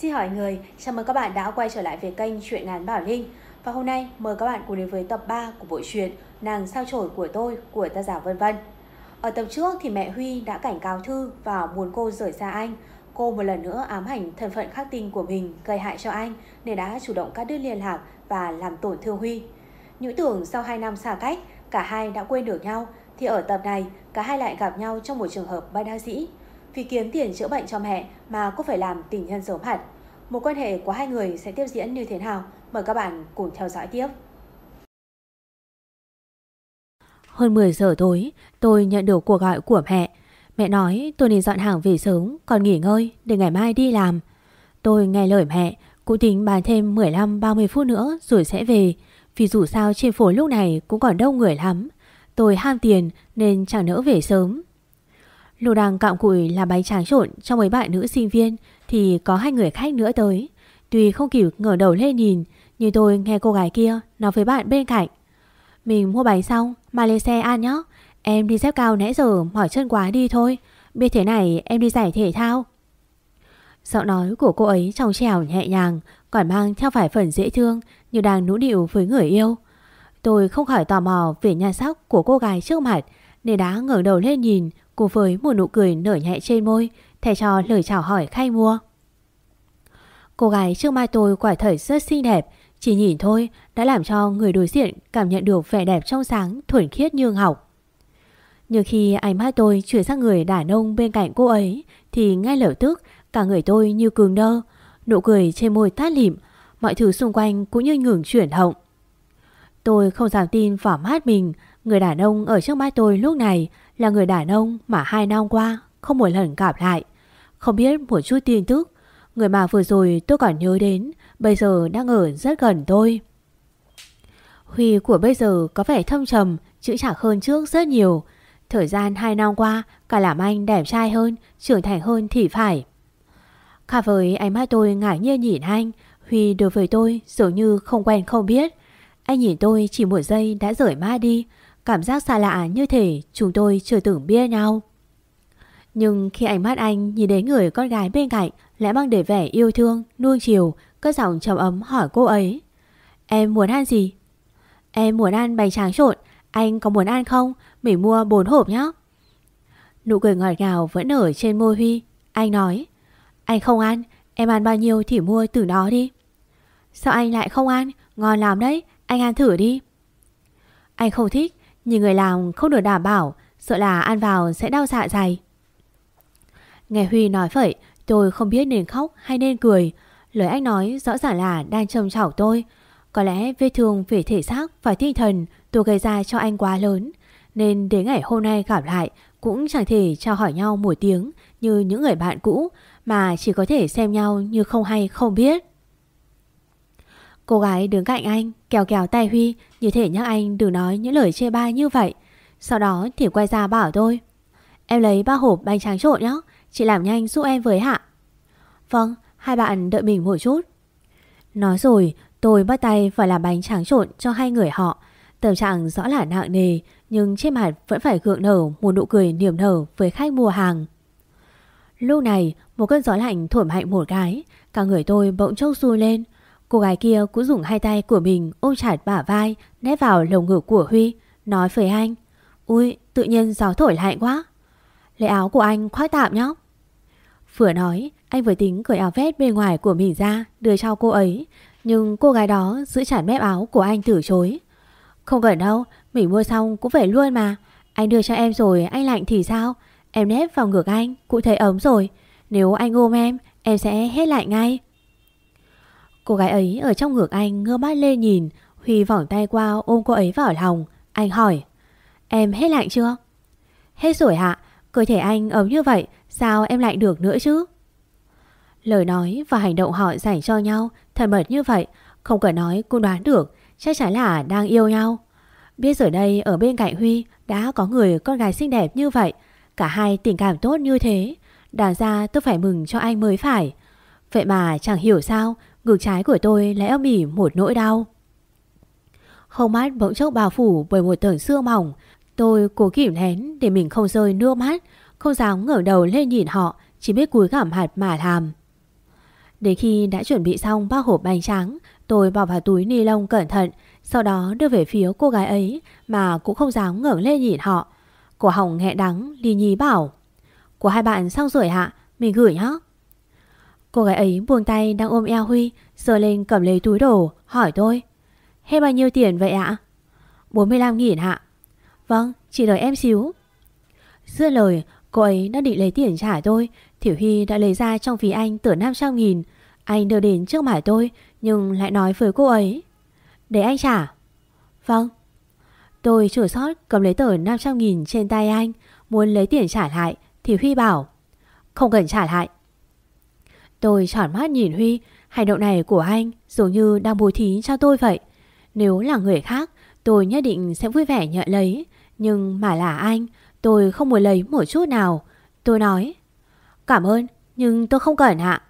Xin hỏi người, chào mừng các bạn đã quay trở lại về kênh Chuyện ngắn Bảo Linh. Và hôm nay mời các bạn cùng đến với tập 3 của bộ truyện Nàng sao chổi của tôi của tác giả Vân Vân. Ở tập trước thì mẹ Huy đã cảnh cáo Thư và muốn cô rời xa anh. Cô một lần nữa ám ảnh thân phận khắc tinh của mình gây hại cho anh nên đã chủ động cắt đứt liên lạc và làm tổn thương Huy. Những tưởng sau 2 năm xa cách, cả hai đã quên được nhau thì ở tập này cả hai lại gặp nhau trong một trường hợp bất đắc dĩ. Vì kiếm tiền chữa bệnh cho mẹ mà cô phải làm tình nhân giấu mặt. Một quan hệ của hai người sẽ tiếp diễn như thế nào? Mời các bạn cùng theo dõi tiếp. Hơn 10 giờ tối, tôi nhận được cuộc gọi của mẹ. Mẹ nói tôi nên dọn hàng về sớm, còn nghỉ ngơi để ngày mai đi làm. Tôi nghe lời mẹ, cũng tính bàn thêm 15-30 phút nữa rồi sẽ về. Vì dù sao trên phố lúc này cũng còn đông người lắm. Tôi ham tiền nên chẳng nỡ về sớm. Lù đang cạm cụi làm bánh tráng trộn cho mấy bạn nữ sinh viên thì có hai người khách nữa tới. Tuy không kịp ngửa đầu lên nhìn, nhưng tôi nghe cô gái kia nói với bạn bên cạnh. Mình mua bánh xong, mà lên xe ăn nhé. Em đi dép cao nãy giờ mỏi chân quá đi thôi. Biết thế này em đi giải thể thao. Giọng nói của cô ấy trong trèo nhẹ nhàng, còn mang theo vài phần dễ thương như đang nũ điệu với người yêu. Tôi không khỏi tò mò về nhan sắc của cô gái trước mặt nên đã ngẩng đầu lên nhìn cùng với một nụ cười nở nhẹ trên môi thay cho lời chào hỏi khách mua. Cô gái trước mai tôi quả thật rất xinh đẹp, chỉ nhìn thôi đã làm cho người đối diện cảm nhận được vẻ đẹp trong sáng thuần khiết như ngọc. Nhưng khi ánh mắt tôi chuyển sang người đàn ông bên cạnh cô ấy thì ngay lập tức cả người tôi như cường đơ, nụ cười trên môi tát lịm, mọi thứ xung quanh cũng như ngừng chuyển động. Tôi không dám tin vào mắt mình, người đàn ông ở trước mắt tôi lúc này là người đàn ông mà hai năm qua không một lần gặp lại. Không biết một chút tin tức, người mà vừa rồi tôi còn nhớ đến, bây giờ đang ở rất gần tôi. Huy của bây giờ có vẻ thâm trầm, chữ chạc hơn trước rất nhiều. Thời gian hai năm qua, cả làm anh đẹp trai hơn, trưởng thành hơn thì phải. Khác với ánh mắt tôi ngạc nhiên nhìn anh, Huy đối với tôi dường như không quen không biết. Anh nhìn tôi chỉ một giây đã rời ma đi, cảm giác xa lạ như thể chúng tôi chưa từng biết nhau. Nhưng khi ánh mắt anh nhìn đến người con gái bên cạnh lại mang để vẻ yêu thương, nuông chiều, cất giọng trầm ấm hỏi cô ấy. Em muốn ăn gì? Em muốn ăn bánh tráng trộn, anh có muốn ăn không? Mình mua 4 hộp nhé. Nụ cười ngọt ngào vẫn ở trên môi Huy. Anh nói, anh không ăn, em ăn bao nhiêu thì mua từ đó đi. Sao anh lại không ăn? Ngon lắm đấy, anh ăn thử đi. Anh không thích, nhưng người làm không được đảm bảo, sợ là ăn vào sẽ đau dạ dày. Nghe Huy nói vậy, tôi không biết nên khóc hay nên cười. Lời anh nói rõ ràng là đang trầm chảo tôi. Có lẽ vết thương về thể xác và tinh thần tôi gây ra cho anh quá lớn. Nên đến ngày hôm nay gặp lại cũng chẳng thể trao hỏi nhau một tiếng như những người bạn cũ mà chỉ có thể xem nhau như không hay không biết. Cô gái đứng cạnh anh kéo kéo tay Huy như thể nhắc anh đừng nói những lời chê bai như vậy. Sau đó thì quay ra bảo tôi Em lấy ba hộp bánh tráng trộn nhé Chị làm nhanh giúp em với hạ. Vâng, hai bạn đợi mình một chút. Nói rồi tôi bắt tay vào làm bánh tráng trộn cho hai người họ. Tâm trạng rõ là nặng nề Nhưng trên mặt vẫn phải gượng nở một nụ cười niềm nở với khách mua hàng. Lúc này một cơn gió lạnh thổi mạnh một cái Cả người tôi bỗng chốc xui lên. Cô gái kia cũng dùng hai tay của mình ôm chặt bả vai nét vào lồng ngực của Huy, Nói với anh Ui tự nhiên gió thổi lạnh quá. Lấy áo của anh khoác tạm nhé Vừa nói, Anh vừa tính cởi áo vest bên ngoài của mình ra, Đưa cho cô ấy. Nhưng cô gái đó giữ chặt mép áo của anh từ chối. Không cần đâu, Mình mua xong cũng phải luôn mà. Anh đưa cho em rồi, anh lạnh thì sao? Em nép vào ngực anh cũng thấy ấm rồi. Nếu anh ôm em Em sẽ hết lạnh ngay. Cô gái ấy ở trong ngực anh ngơ mắt lên nhìn, Huy vỏng tay qua ôm cô ấy vào lòng Anh hỏi, Em hết lạnh chưa? Hết rồi hạ Cơ thể anh ấm như vậy, Sao em lạnh được nữa chứ? Lời nói và hành động họ dành cho nhau thật mật như vậy, Không cần nói cô đoán được, Chắc chắn là đang yêu nhau Biết giờ đây ở bên cạnh Huy Đã có người con gái xinh đẹp như vậy, Cả hai tình cảm tốt như thế, Đáng ra tôi phải mừng cho anh mới phải Vậy mà chẳng hiểu sao Ngực trái của tôi lẽ bỉ một nỗi đau Không mắt bỗng chốc bao phủ bởi một tầng xương mỏng Tôi cố kìm nén để mình không rơi nước mắt Không dám ngẩng đầu lên nhìn họ Chỉ biết cúi gằm hạt mà làm Đến khi đã chuẩn bị xong bao hộp bánh trắng, tôi bỏ vào túi ni lông cẩn thận, sau đó đưa về phía cô gái ấy mà cũng không dám ngẩng lên nhìn họ. Cô Hồng nghẹn đắng, Ly Nhi bảo. Của hai bạn xong rồi hạ, mình gửi nhá. Cô gái ấy buông tay đang ôm eo Huy, sờ lên cầm lấy túi đồ, hỏi tôi. Hết bao nhiêu tiền vậy ạ? 45 nghìn hạ. Vâng, chỉ đợi em xíu. Dưa lời, cô ấy đã định lấy tiền trả tôi, Thiểu Huy đã lấy ra trong ví anh tờ 500 nghìn. Anh đưa đến trước mặt tôi, nhưng lại nói với cô ấy. Để anh trả. Vâng. Tôi chửi sót cầm lấy tờ 500 nghìn trên tay anh, muốn lấy tiền trả lại, thì Huy bảo. Không cần trả lại. Tôi tròn mắt nhìn Huy, hành động này của anh dường như đang bố thí cho tôi vậy. Nếu là người khác, tôi nhất định sẽ vui vẻ nhận lấy. Nhưng mà là anh, tôi không muốn lấy một chút nào. Tôi nói, cảm ơn, nhưng tôi không cần ạ.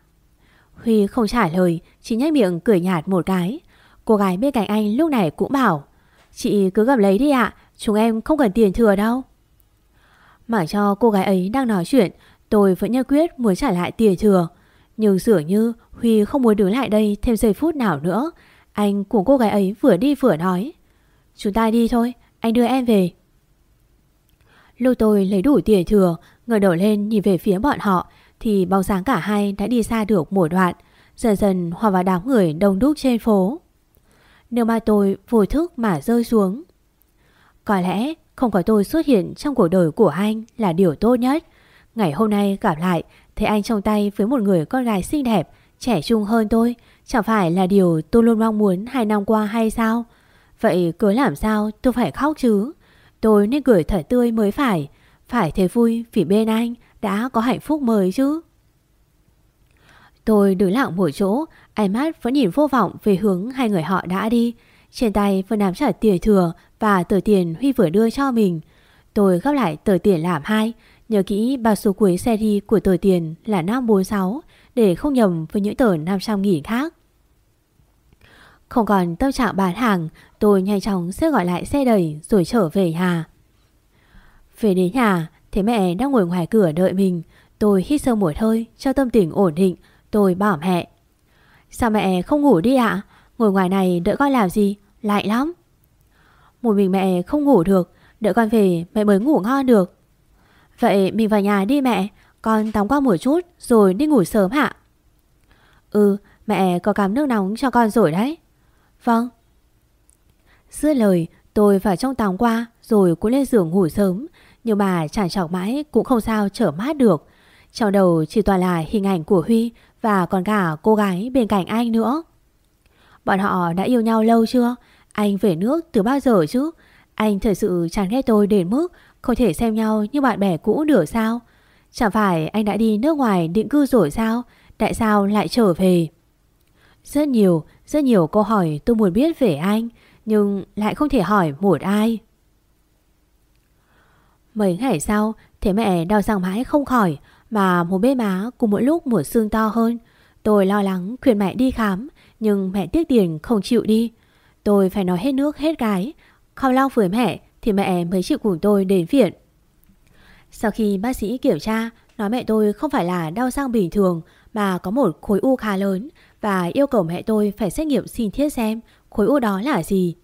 Huy không trả lời, chỉ nhếch miệng cười nhạt một cái. Cô gái bên cạnh anh lúc này cũng bảo, chị cứ cầm lấy đi ạ, chúng em không cần tiền thừa đâu. Mặc cho cô gái ấy đang nói chuyện, tôi vẫn nhất quyết muốn trả lại tiền thừa. Nhưng dường như Huy không muốn đứng lại đây thêm giây phút nào nữa. Anh cùng cô gái ấy vừa đi vừa nói. Chúng ta đi thôi, anh đưa em về. Lúc tôi lấy đủ tiền thừa, ngẩng đầu lên nhìn về phía bọn họ, thì bóng dáng cả hai đã đi xa được một đoạn, dần dần hòa vào đám người đông đúc trên phố. nếu mà tôi vô thức mà rơi xuống. Có lẽ không có tôi xuất hiện trong cuộc đời của anh là điều tốt nhất. Ngày hôm nay gặp lại, thấy anh trong tay với một người con gái xinh đẹp, trẻ trung hơn tôi, chẳng phải là điều tôi luôn mong muốn hai năm qua hay sao? Vậy cứ làm sao tôi phải khóc chứ? Tôi nên cười thật tươi mới phải, phải thấy vui vì bên anh đã có hạnh phúc mới chứ. Tôi đứng lặng một chỗ, ánh mắt vẫn nhìn vô vọng về hướng hai người họ đã đi. Trên tay vẫn nắm chặt tiền thừa và tờ tiền Huy vừa đưa cho mình. Tôi gấp lại tờ tiền làm hai, nhớ kỹ bao số cuối series của tờ tiền là 546 để không nhầm với những tờ 500 nghìn khác. Không còn tâm trạng bán hàng, tôi nhanh chóng sẽ gọi lại xe đẩy rồi trở về nhà. Về đến nhà, thấy mẹ đang ngồi ngoài cửa đợi mình. Tôi hít sâu một hơi cho tâm tình ổn định. Tôi bảo mẹ. Sao mẹ không ngủ đi ạ? Ngồi ngoài này đợi con làm gì? Lạnh lắm. Một mình mẹ không ngủ được. Đợi con về mẹ mới ngủ ngon được. Vậy mình vào nhà đi mẹ. Con tắm qua một chút rồi đi ngủ sớm hả? Ừ, mẹ có cắm nước nóng cho con rồi đấy. Vâng. giữa lời, tôi vào trong tắm qua rồi cũng lên giường ngủ sớm. Nhưng mà chẳng chọc mãi cũng không sao trở mát được. Trong đầu chỉ toàn là hình ảnh của Huy và còn cả cô gái bên cạnh anh nữa. Bọn họ đã yêu nhau lâu chưa? Anh về nước từ bao giờ chứ? Anh thật sự chán ghét tôi đến mức không thể xem nhau như bạn bè cũ được sao? Chẳng phải anh đã đi nước ngoài định cư rồi sao? Tại sao lại trở về? Rất nhiều, rất nhiều câu hỏi tôi muốn biết về anh, nhưng lại không thể hỏi một ai. Mấy ngày sau, thế mẹ đau răng mãi không khỏi, mà một bên má cùng mỗi lúc một xương to hơn. Tôi lo lắng khuyên mẹ đi khám, nhưng mẹ tiếc tiền không chịu đi. Tôi phải nói hết nước hết gái. Không lao với mẹ thì mẹ mới chịu cùng tôi đến viện. Sau khi bác sĩ kiểm tra, nói mẹ tôi không phải là đau răng bình thường mà có một khối u khá lớn và yêu cầu mẹ tôi phải xét nghiệm xin thiết xem khối u đó là gì.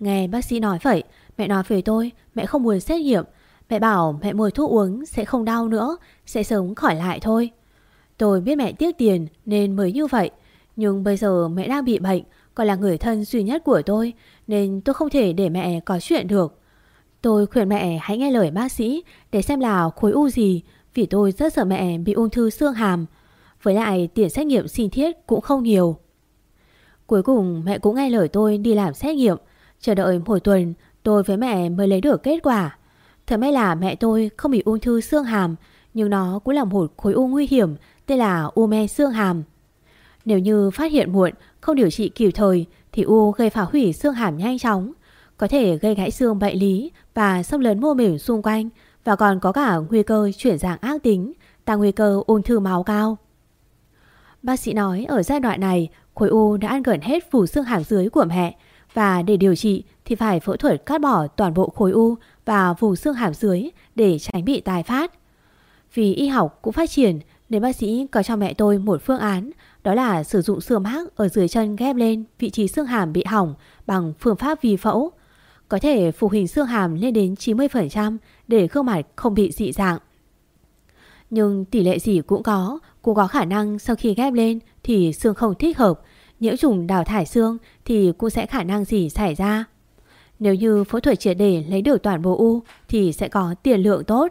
Nghe bác sĩ nói vậy, mẹ nói với tôi mẹ không muốn xét nghiệm. Mẹ bảo mẹ mua thuốc uống sẽ không đau nữa, sẽ sớm khỏi lại thôi. Tôi biết mẹ tiếc tiền nên mới như vậy. Nhưng bây giờ mẹ đang bị bệnh, còn là người thân duy nhất của tôi, nên tôi không thể để mẹ có chuyện được. Tôi khuyên mẹ hãy nghe lời bác sĩ để xem là khối u gì, vì tôi rất sợ mẹ bị ung thư xương hàm. Với lại tiền xét nghiệm xin thiết cũng không nhiều. Cuối cùng mẹ cũng nghe lời tôi đi làm xét nghiệm. Chờ đợi một tuần tôi với mẹ mới lấy được kết quả. Thật may là mẹ tôi không bị ung thư xương hàm, nhưng nó cũng là một khối u nguy hiểm tên là u me xương hàm. Nếu như phát hiện muộn, không điều trị kịp thời thì u gây phá hủy xương hàm nhanh chóng, có thể gây gãy xương bệnh lý và xâm lấn mô mềm xung quanh và còn có cả nguy cơ chuyển dạng ác tính, tăng nguy cơ ung thư máu cao. Bác sĩ nói ở giai đoạn này, khối u đã ăn gần hết phủ xương hàm dưới của mẹ và để điều trị thì phải phẫu thuật cắt bỏ toàn bộ khối u và vùng xương hàm dưới để tránh bị tái phát. Vì y học cũng phát triển Nên bác sĩ có cho mẹ tôi một phương án Đó là sử dụng xương mác ở dưới chân ghép lên vị trí xương hàm bị hỏng bằng phương pháp vi phẫu có thể phục hình xương hàm lên đến 90% để gương mặt không bị dị dạng. Nhưng tỷ lệ gì cũng có Cũng có khả năng sau khi ghép lên thì xương không thích hợp Nhiễm trùng đào thải xương thì cũng sẽ khả năng gì xảy ra. Nếu như phẫu thuật triệt để lấy được toàn bộ u thì sẽ có tiền lượng tốt.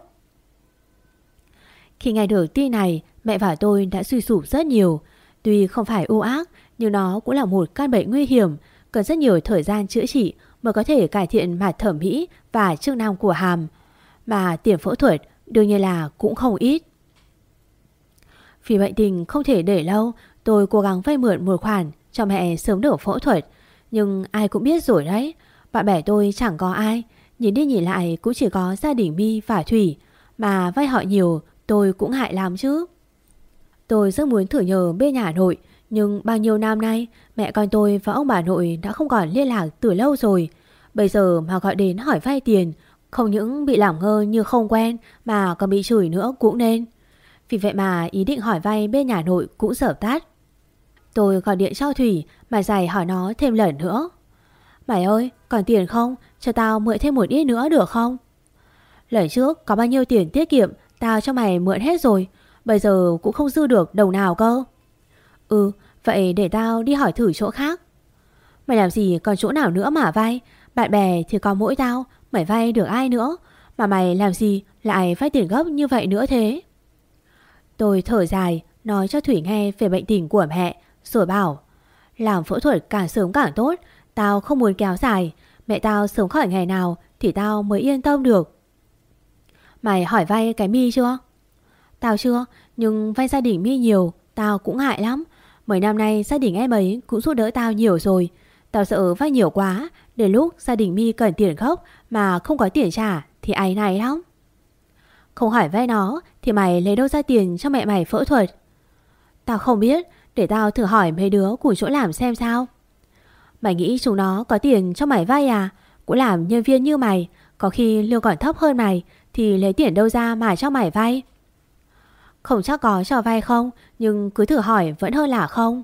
Khi nghe được tin này, mẹ và tôi đã suy sụp rất nhiều. Tuy không phải u ác, nhưng nó cũng là một căn bệnh nguy hiểm, cần rất nhiều thời gian chữa trị mới có thể cải thiện mặt thẩm mỹ và chức năng của hàm. Mà tiền phẫu thuật đương nhiên là cũng không ít. Vì bệnh tình không thể để lâu, tôi cố gắng vay mượn một khoản cho mẹ sớm được phẫu thuật. Nhưng ai cũng biết rồi đấy, bạn bè tôi chẳng có ai, nhìn đi nhìn lại cũng chỉ có gia đình Mi và Thủy, mà vay họ nhiều Tôi cũng hại làm chứ Tôi rất muốn thử nhờ bên nhà nội Nhưng bao nhiêu năm nay Mẹ con tôi và ông bà nội đã không còn liên lạc từ lâu rồi. Bây giờ mà gọi đến hỏi vay tiền, Không những bị làm ngơ như không quen Mà còn bị chửi nữa cũng nên. Vì vậy mà ý định hỏi vay bên nhà nội cũng sở tát. Tôi gọi điện cho Thủy Mà giải hỏi nó thêm lần nữa. Mày ơi, còn tiền không? Cho tao mượn thêm một ít nữa được không? Lần trước có bao nhiêu tiền tiết kiệm, Tao cho mày mượn hết rồi. Bây giờ cũng không dư được đồng nào cơ. Ừ vậy để tao đi hỏi thử chỗ khác. Mày làm gì còn chỗ nào nữa mà vay? Bạn bè thì có mỗi tao Mày vay được ai nữa? Mà mày làm gì lại vay tiền gốc như vậy nữa thế? Tôi thở dài Nói cho Thủy nghe về bệnh tình của mẹ Rồi bảo Làm phẫu thuật càng sớm càng tốt Tao không muốn kéo dài. Mẹ tao sớm khỏi ngày nào Thì tao mới yên tâm được. Mày hỏi vay cái mi chưa? Tao chưa, nhưng vay gia đình mi nhiều, tao cũng ngại lắm. Mấy năm nay gia đình em ấy cũng giúp đỡ tao nhiều rồi. Tao sợ vay nhiều quá, đến lúc gia đình mi cần tiền gốc mà không có tiền trả thì ai này lắm. Không hỏi vay nó thì mày lấy đâu ra tiền cho mẹ mày phẫu thuật? Tao không biết, để tao thử hỏi mấy đứa của chỗ làm xem sao. Mày nghĩ chúng nó có tiền cho mày vay à? Cũng làm nhân viên như mày, có khi lương còn thấp hơn mày thì lấy tiền đâu ra mà cho mày vay không chắc có cho vay không, Nhưng cứ thử hỏi vẫn hơn là không.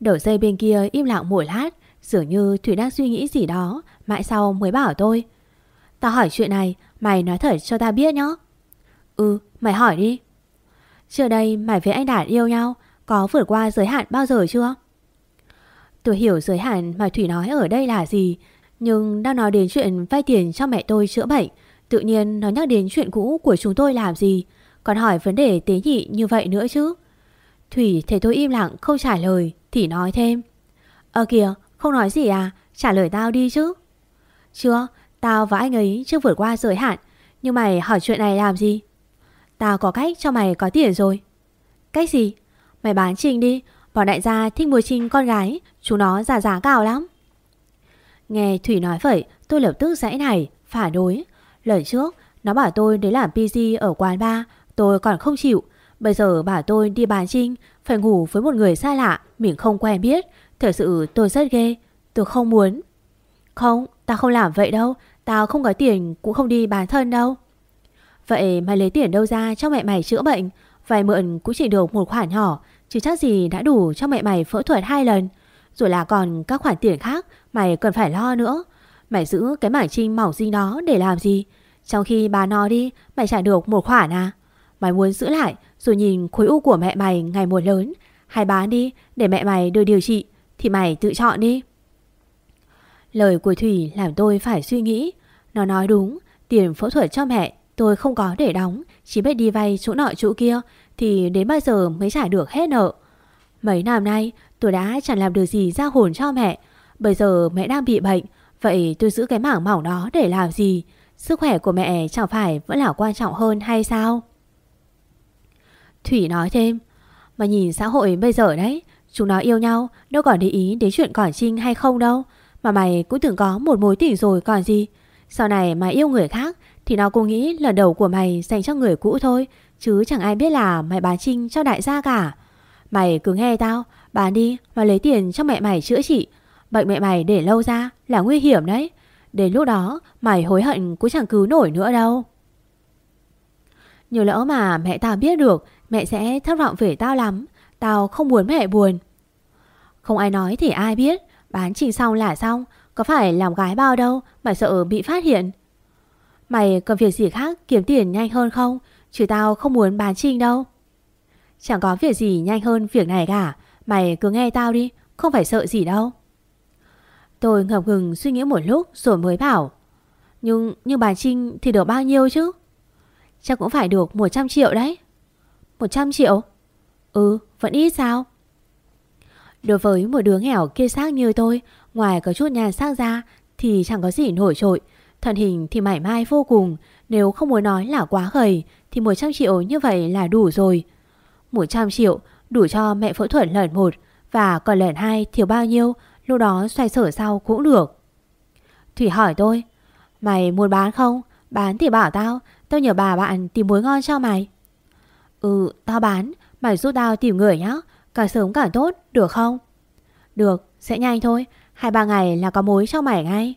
Đầu dây bên kia im lặng một lát, Dường như Thủy đang suy nghĩ gì đó, Mãi sau mới bảo tôi. Tao hỏi chuyện này, Mày nói thật cho ta biết nhá Ừ mày hỏi đi. Trước đây mày với anh Đạt yêu nhau, Có vượt qua giới hạn bao giờ chưa? Tôi hiểu giới hạn mà Thủy nói ở đây là gì, Nhưng đang nói đến chuyện vay tiền cho mẹ tôi chữa bệnh, Tự nhiên nó nhắc đến chuyện cũ của chúng tôi làm gì? Còn hỏi vấn đề tế nhị như vậy nữa chứ? Thủy thấy tôi im lặng, không trả lời, Thì nói thêm. Ờ kìa, không nói gì à? Trả lời tao đi chứ. Chưa, Tao và anh ấy chưa vượt qua giới hạn, Nhưng mày hỏi chuyện này làm gì? Tao có cách cho mày có tiền rồi. Cách gì? Mày bán Trinh đi, Bọn đại gia thích mua Trinh con gái Chúng nó giả giá cao lắm. Nghe Thủy nói vậy, tôi lập tức dãy này Phản đối. Lần trước, nó bảo tôi đến làm PC ở quán bar Tôi còn không chịu. Bây giờ bảo tôi đi bán trinh Phải ngủ với một người xa lạ Mình không quen biết. Thật sự tôi rất ghê. Tôi không muốn. Không, tao không làm vậy đâu. Tao không có tiền cũng không đi bán thân đâu. Vậy mày lấy tiền đâu ra cho mẹ mày chữa bệnh? Vài mượn cũng chỉ được một khoản nhỏ Chứ chắc gì đã đủ cho mẹ mày phẫu thuật hai lần. Rồi là còn các khoản tiền khác Mày cần phải lo nữa. Mày giữ cái mảng trinh mỏng dinh đó để làm gì? Trong khi bà no đi Mày trả được một khoản à? Mày muốn giữ lại, rồi nhìn khối u của mẹ mày ngày một lớn. Hay bán đi, để mẹ mày đưa điều trị, Thì mày tự chọn đi. Lời của Thủy làm tôi phải suy nghĩ. Nó nói đúng, Tiền phẫu thuật cho mẹ tôi không có để đóng, Chỉ biết đi vay chỗ nọ chỗ kia, Thì đến bao giờ mới trả được hết nợ. Mấy năm nay, tôi đã chẳng làm được gì ra hồn cho mẹ. Bây giờ mẹ đang bị bệnh, Vậy tôi giữ cái mảng mỏng đó để làm gì? Sức khỏe của mẹ chẳng phải vẫn là quan trọng hơn hay sao? Thủy nói thêm. Mà nhìn xã hội bây giờ đấy, Chúng nó yêu nhau, Đâu còn để ý đến chuyện còn trinh hay không đâu. Mà mày cũng từng có một mối tình rồi còn gì. Sau này mà yêu người khác, Thì nó cũng nghĩ lần đầu của mày dành cho người cũ thôi, Chứ chẳng ai biết là mày bán trinh cho đại gia cả. Mày cứ nghe tao, Bán đi mà lấy tiền cho mẹ mày chữa trị. Bệnh mẹ mày để lâu ra là nguy hiểm đấy. Đến lúc đó, mày hối hận cũng chẳng cứu nổi nữa đâu. Nhiều lỡ mà mẹ ta biết được Mẹ sẽ thất vọng về tao lắm. Tao không muốn mẹ buồn. Không ai nói thì ai biết. Bán trình xong là xong. Có phải làm gái bao đâu Mà sợ bị phát hiện? Mày cần việc gì khác kiếm tiền nhanh hơn không? Chứ tao không muốn bán trình đâu. Chẳng có việc gì nhanh hơn việc này cả. Mày cứ nghe tao đi. Không phải sợ gì đâu. Tôi ngập ngừng suy nghĩ một lúc Rồi mới bảo, Nhưng nhưng bà Trinh thì được bao nhiêu chứ? Chắc cũng phải được 100 triệu đấy. 100 triệu? Ừ vẫn ít sao? Đối với một đứa nghèo kia xác như tôi, Ngoài có chút nhà xác ra, Thì chẳng có gì nổi trội. Thân hình thì mảy mai vô cùng, Nếu không muốn nói là quá gầy, Thì 100 triệu như vậy là đủ rồi. 100 triệu, đủ cho mẹ phẫu thuật lần một, Và còn lần hai thiếu bao nhiêu, Lúc đó xoay sở sau cũng được. Thủy hỏi tôi, Mày muốn bán không? Bán thì bảo tao Tao nhờ bà bạn tìm mối ngon cho mày. Ừ tao bán. Mày giúp tao tìm người nhá. Càng sớm càng tốt, được không? Được, sẽ nhanh thôi. Hai ba ngày là có mối cho mày ngay.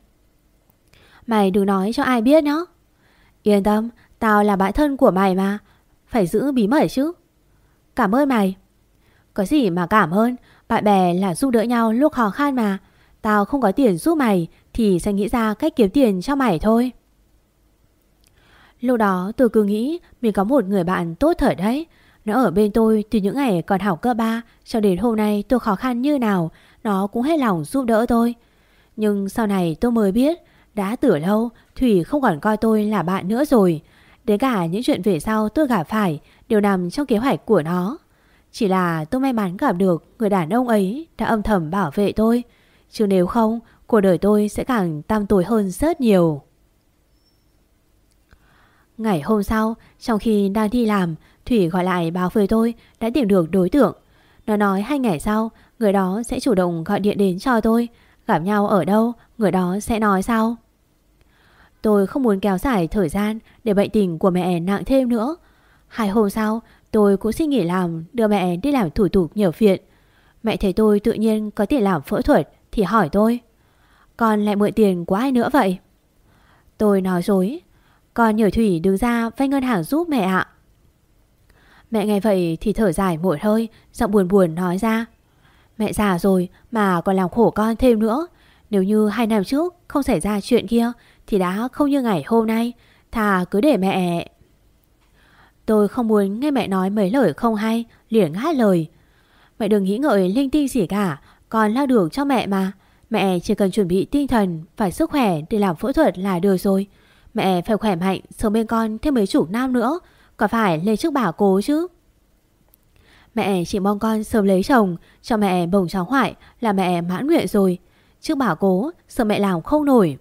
Mày đừng nói cho ai biết nhá. Yên tâm, Tao là bạn thân của mày mà. Phải giữ bí mật chứ. Cảm ơn mày. Có gì mà cảm ơn. Bạn bè là giúp đỡ nhau lúc khó khăn mà. Tao không có tiền giúp mày Thì sẽ nghĩ ra cách kiếm tiền cho mày thôi. Lúc đó tôi cứ nghĩ Mình có một người bạn tốt thật đấy. Nó ở bên tôi từ những ngày còn học cơ ba Cho đến hôm nay tôi khó khăn như nào, Nó cũng hết lòng giúp đỡ tôi. Nhưng sau này tôi mới biết, Đã từ lâu Thủy không còn coi tôi là bạn nữa rồi. Đến cả những chuyện về sau tôi gặp phải Đều nằm trong kế hoạch của nó. Chỉ là tôi may mắn gặp được Người đàn ông ấy đã âm thầm bảo vệ tôi. Chứ nếu không, Cuộc đời tôi sẽ càng tăm tối hơn rất nhiều. Ngày hôm sau, Trong khi đang đi làm, Thủy gọi lại báo với tôi Đã tìm được đối tượng. Nó nói hai ngày sau, Người đó sẽ chủ động gọi điện đến cho tôi. Gặp nhau ở đâu, Người đó sẽ nói sau. Tôi không muốn kéo dài thời gian Để bệnh tình của mẹ nặng thêm nữa. Hai hôm sau, tôi cũng xin nghỉ làm, Đưa mẹ đi làm thủ tục nhiều viện. Mẹ thấy tôi tự nhiên có tiền làm phẫu thuật Thì hỏi tôi, Con lại mượn tiền của ai nữa vậy? Tôi nói dối con nhờ Thủy đứng ra vay ngân hàng giúp mẹ ạ. Mẹ nghe vậy thì thở dài một hơi, Giọng buồn buồn nói ra. Mẹ già rồi mà còn làm khổ con thêm nữa. Nếu như hai năm trước không xảy ra chuyện kia, Thì đã không như ngày hôm nay. Thà cứ để mẹ. Tôi không muốn nghe mẹ nói mấy lời không hay, Liền ngắt lời. Mẹ đừng nghĩ ngợi linh tinh gì cả Còn lao đường cho mẹ mà. Mẹ chỉ cần chuẩn bị tinh thần Phải sức khỏe để làm phẫu thuật là được rồi. Mẹ phải khỏe mạnh, Sống bên con thêm mấy chủ nam nữa. Có phải lên trước bà cố chứ? Mẹ chỉ mong con sớm lấy chồng, Cho mẹ bồng cháu hoại Là mẹ mãn nguyện rồi. Trước bà cố sợ mẹ làm không nổi.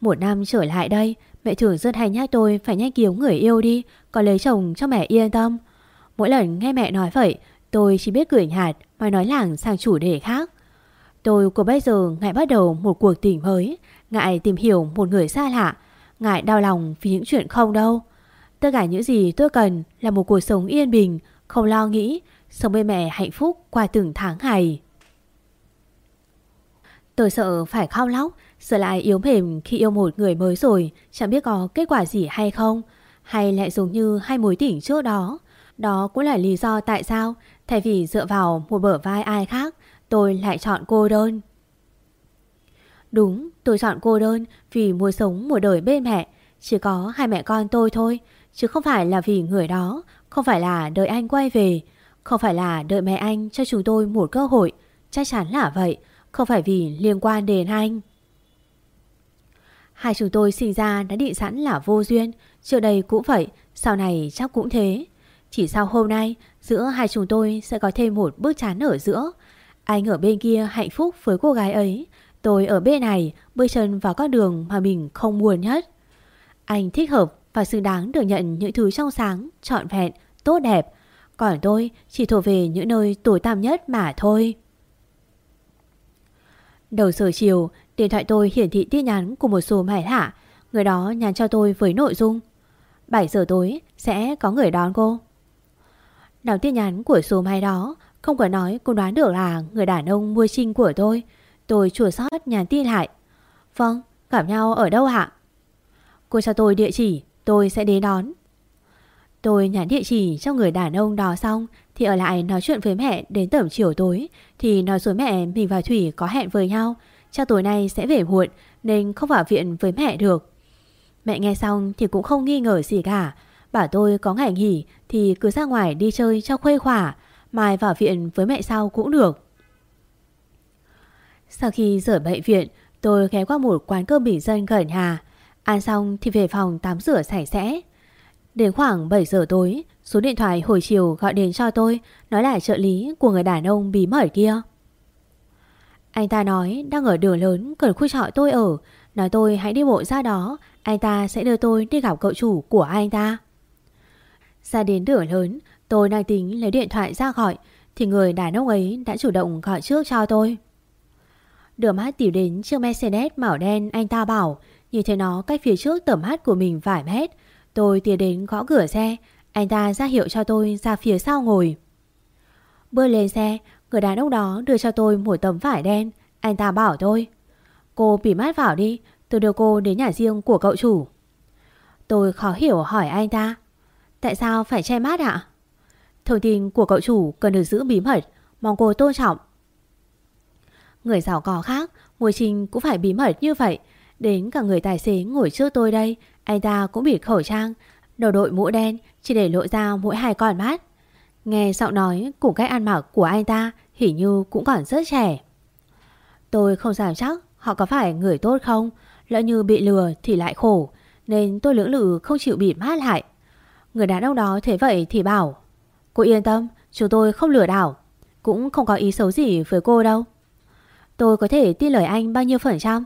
Một năm trở lại đây, Mẹ thường rất hay nhắc tôi phải nhanh cứu người yêu đi Còn lấy chồng cho mẹ yên tâm. Mỗi lần nghe mẹ nói vậy, Tôi chỉ biết cười nhạt Mà nói làng sang chủ đề khác. Tôi của bây giờ ngại bắt đầu một cuộc tình mới Ngại tìm hiểu một người xa lạ, Ngại đau lòng vì những chuyện không đâu. Tất cả những gì tôi cần Là một cuộc sống yên bình, Không lo nghĩ, Sống bên mẹ hạnh phúc qua từng tháng ngày. Tôi sợ phải khao lóc, Sợ lại yếu mềm khi yêu một người mới rồi, Chẳng biết có kết quả gì hay không. Hay lại giống như hai mối tình trước đó. Đó cũng là lý do tại sao, Thay vì dựa vào một bờ vai ai khác, Tôi lại chọn cô đơn. Đúng, tôi chọn cô đơn Vì muốn sống một đời bên mẹ. Chỉ có hai mẹ con tôi thôi, Chứ không phải là vì người đó, Không phải là đợi anh quay về. Không phải là đợi mẹ anh cho chúng tôi một cơ hội. Chắc chắn là vậy, Không phải vì liên quan đến anh. Hai chúng tôi sinh ra đã định sẵn là vô duyên. Trước đây cũng vậy, Sau này chắc cũng thế. Chỉ sau hôm nay, Giữa hai chúng tôi sẽ có thêm một bước chán ở giữa. Anh ở bên kia hạnh phúc với cô gái ấy. Tôi ở bên này Bước chân vào các đường mà mình không buồn nhất. Anh thích hợp Và xứng đáng được nhận những thứ trong sáng Trọn vẹn, tốt đẹp. Còn tôi chỉ thuộc về những nơi tối tăm nhất mà thôi. Đầu giờ chiều Điện thoại tôi hiển thị tin nhắn của một số mẻ hạ Người đó nhắn cho tôi với nội dung 7 giờ tối sẽ có người đón cô. Đọc tin nhắn của số máy đó Không có nói cô đoán được là người đàn ông mua trinh của tôi. Tôi chùa sót nhắn tin lại Vâng, gặp nhau ở đâu hả? Cô cho tôi địa chỉ Tôi sẽ đến đón Tôi nhắn địa chỉ cho người đàn ông đó xong thì ở lại nói chuyện với mẹ đến tầm chiều tối thì nói với mẹ mình và Thủy có hẹn với nhau. Cha tối nay sẽ về muộn nên không vào viện với mẹ được. Mẹ nghe xong thì cũng không nghi ngờ gì cả. Bảo tôi có ngày nghỉ thì cứ ra ngoài đi chơi cho khuây khỏa. Mai vào viện với mẹ sau cũng được. Sau khi rời bệnh viện, tôi ghé qua một quán cơm bình dân gần nhà. Ăn xong thì về phòng tắm rửa sạch sẽ. Đến khoảng 7 giờ tối, số điện thoại hồi chiều gọi đến cho tôi nói là trợ lý của người đàn ông bí mật kia. Anh ta nói đang ở đường lớn gần khu trọ tôi ở, nói tôi hãy đi bộ ra đó, anh ta sẽ đưa tôi đi gặp cậu chủ của anh ta. Ra đến đường lớn, tôi đang tính lấy điện thoại ra gọi, thì người đàn ông ấy đã chủ động gọi trước cho tôi. Đưa mắt tìm đến chiếc Mercedes màu đen anh ta bảo, nhìn thấy nó cách phía trước tầm mắt của mình vài mét, Tôi tiến đến gõ cửa xe. Anh ta ra hiệu cho tôi ra phía sau ngồi. Bước lên xe Người đàn ông đó đưa cho tôi một tấm vải đen. Anh ta bảo tôi Cô bị mát vào đi Tôi đưa cô đến nhà riêng của cậu chủ. Tôi khó hiểu hỏi anh ta Tại sao phải che mát ạ? Thông tin của cậu chủ cần được giữ bí mật Mong cô tôn trọng. Người giàu có khác Mùi trình cũng phải bí mật như vậy. Đến cả người tài xế ngồi trước tôi đây, anh ta cũng bịt khẩu trang, Đầu đội mũ đen, Chỉ để lộ ra mỗi hai con mắt. Nghe giọng nói cùng cách ăn mặc của anh ta Hình như cũng còn rất trẻ. Tôi không dám chắc Họ có phải người tốt không, Lỡ như bị lừa thì lại khổ, Nên tôi lưỡng lự không chịu bịt mắt lại. Người đàn ông đó thế vậy thì bảo, Cô yên tâm, Chúng tôi không lừa đảo, Cũng không có ý xấu gì với cô đâu. Tôi có thể tin lời anh bao nhiêu phần trăm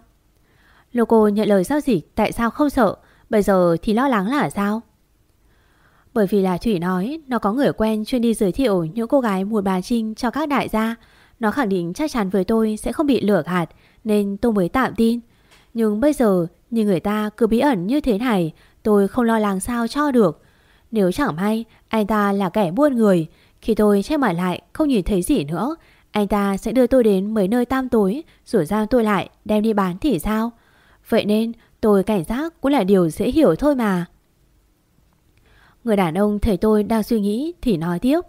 Loco cô nhận lời giao dịch Tại sao không sợ Bây giờ thì lo lắng là sao? Bởi vì là Thủy nói, nó có người quen chuyên đi giới thiệu những cô gái mua bà trinh cho các đại gia. Nó khẳng định chắc chắn với tôi sẽ không bị lừa gạt, nên tôi mới tạm tin. Nhưng bây giờ như người ta cứ bí ẩn như thế này, tôi không lo lắng sao cho được. Nếu chẳng may, anh ta là kẻ buôn người, khi tôi che mặt lại không nhìn thấy gì nữa anh ta sẽ đưa tôi đến mấy nơi tam tối rồi giao tôi lại đem đi bán thì sao? Vậy nên Tôi cảnh giác cũng là điều dễ hiểu thôi mà. Người đàn ông thấy tôi đang suy nghĩ thì nói tiếp.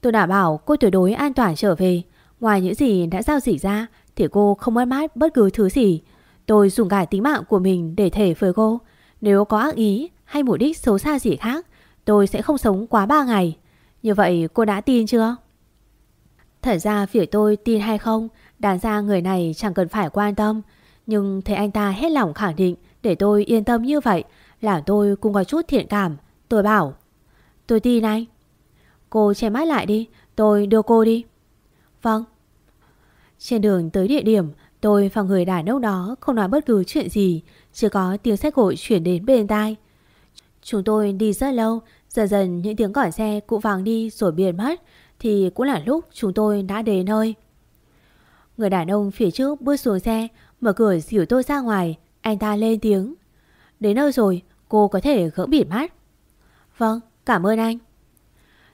Tôi đảm bảo cô tuyệt đối an toàn trở về. Ngoài những gì đã giao dịch ra thì cô không mất mát bất cứ thứ gì. Tôi dùng cả tính mạng của mình để thể với cô. Nếu có ác ý hay mục đích xấu xa gì khác, tôi sẽ không sống quá 3 ngày. Như vậy cô đã tin chưa? Thật ra phía tôi tin hay không, đáng ra người này chẳng cần phải quan tâm. Nhưng thấy anh ta hết lòng khẳng định để tôi yên tâm như vậy là tôi cũng có chút thiện cảm. Tôi bảo, tôi tin anh. Cô che mắt lại đi, tôi đưa cô đi. Vâng. Trên đường tới địa điểm, tôi và người đàn ông đó không nói bất cứ chuyện gì, chỉ có tiếng xe cộ chuyển đến bên tai. Chúng tôi đi rất lâu, dần dần những tiếng còi xe cũng vàng đi rồi biến mất, thì cũng là lúc chúng tôi đã đến nơi. Người đàn ông phía trước bước xuống xe, Mở cửa dìu tôi ra ngoài. Anh ta lên tiếng. Đến nơi rồi cô có thể gỡ bịt mắt. Vâng cảm ơn anh.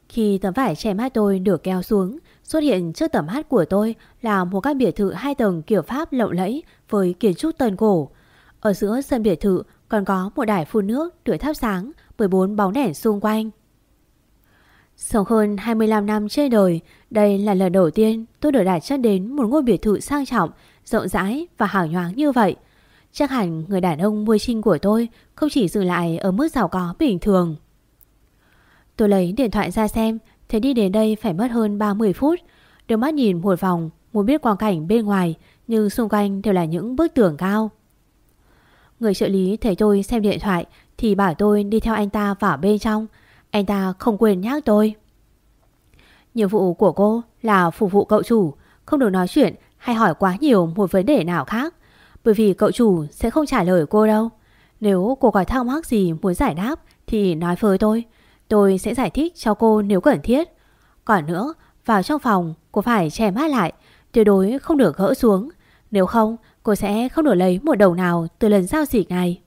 Khi tấm vải che mắt tôi được kéo xuống Xuất hiện trước tầm mắt của tôi Là một căn biệt thự hai tầng kiểu Pháp lộng lẫy Với kiến trúc tân cổ. Ở giữa sân biệt thự còn có một đài phun nước được thắp sáng bởi bốn bóng đèn xung quanh. Sống hơn 25 năm trên đời, đây là lần đầu tiên tôi được đặt chân đến một ngôi biệt thự sang trọng rộng rãi và hào nhoáng như vậy. Chắc hẳn người đàn ông mua trinh của tôi không chỉ dừng lại ở mức giàu có bình thường. Tôi lấy điện thoại ra xem, thấy đi đến đây phải mất hơn 30 phút. Đôi mắt nhìn một vòng, muốn biết quang cảnh bên ngoài, nhưng xung quanh đều là những bức tường cao. Người trợ lý thấy tôi xem điện thoại thì bảo tôi đi theo anh ta vào bên trong. Anh ta không quên nhắc tôi. Nhiệm vụ của cô là phục vụ cậu chủ, không được nói chuyện hay hỏi quá nhiều một vấn đề nào khác bởi vì cậu chủ sẽ không trả lời cô đâu. Nếu cô có thắc mắc gì muốn giải đáp thì nói với tôi. Tôi sẽ giải thích cho cô nếu cần thiết. Còn nữa, vào trong phòng cô phải che mắt lại, tuyệt đối không được gỡ xuống. Nếu không, cô sẽ không được lấy một đồng nào từ lần giao dịch này.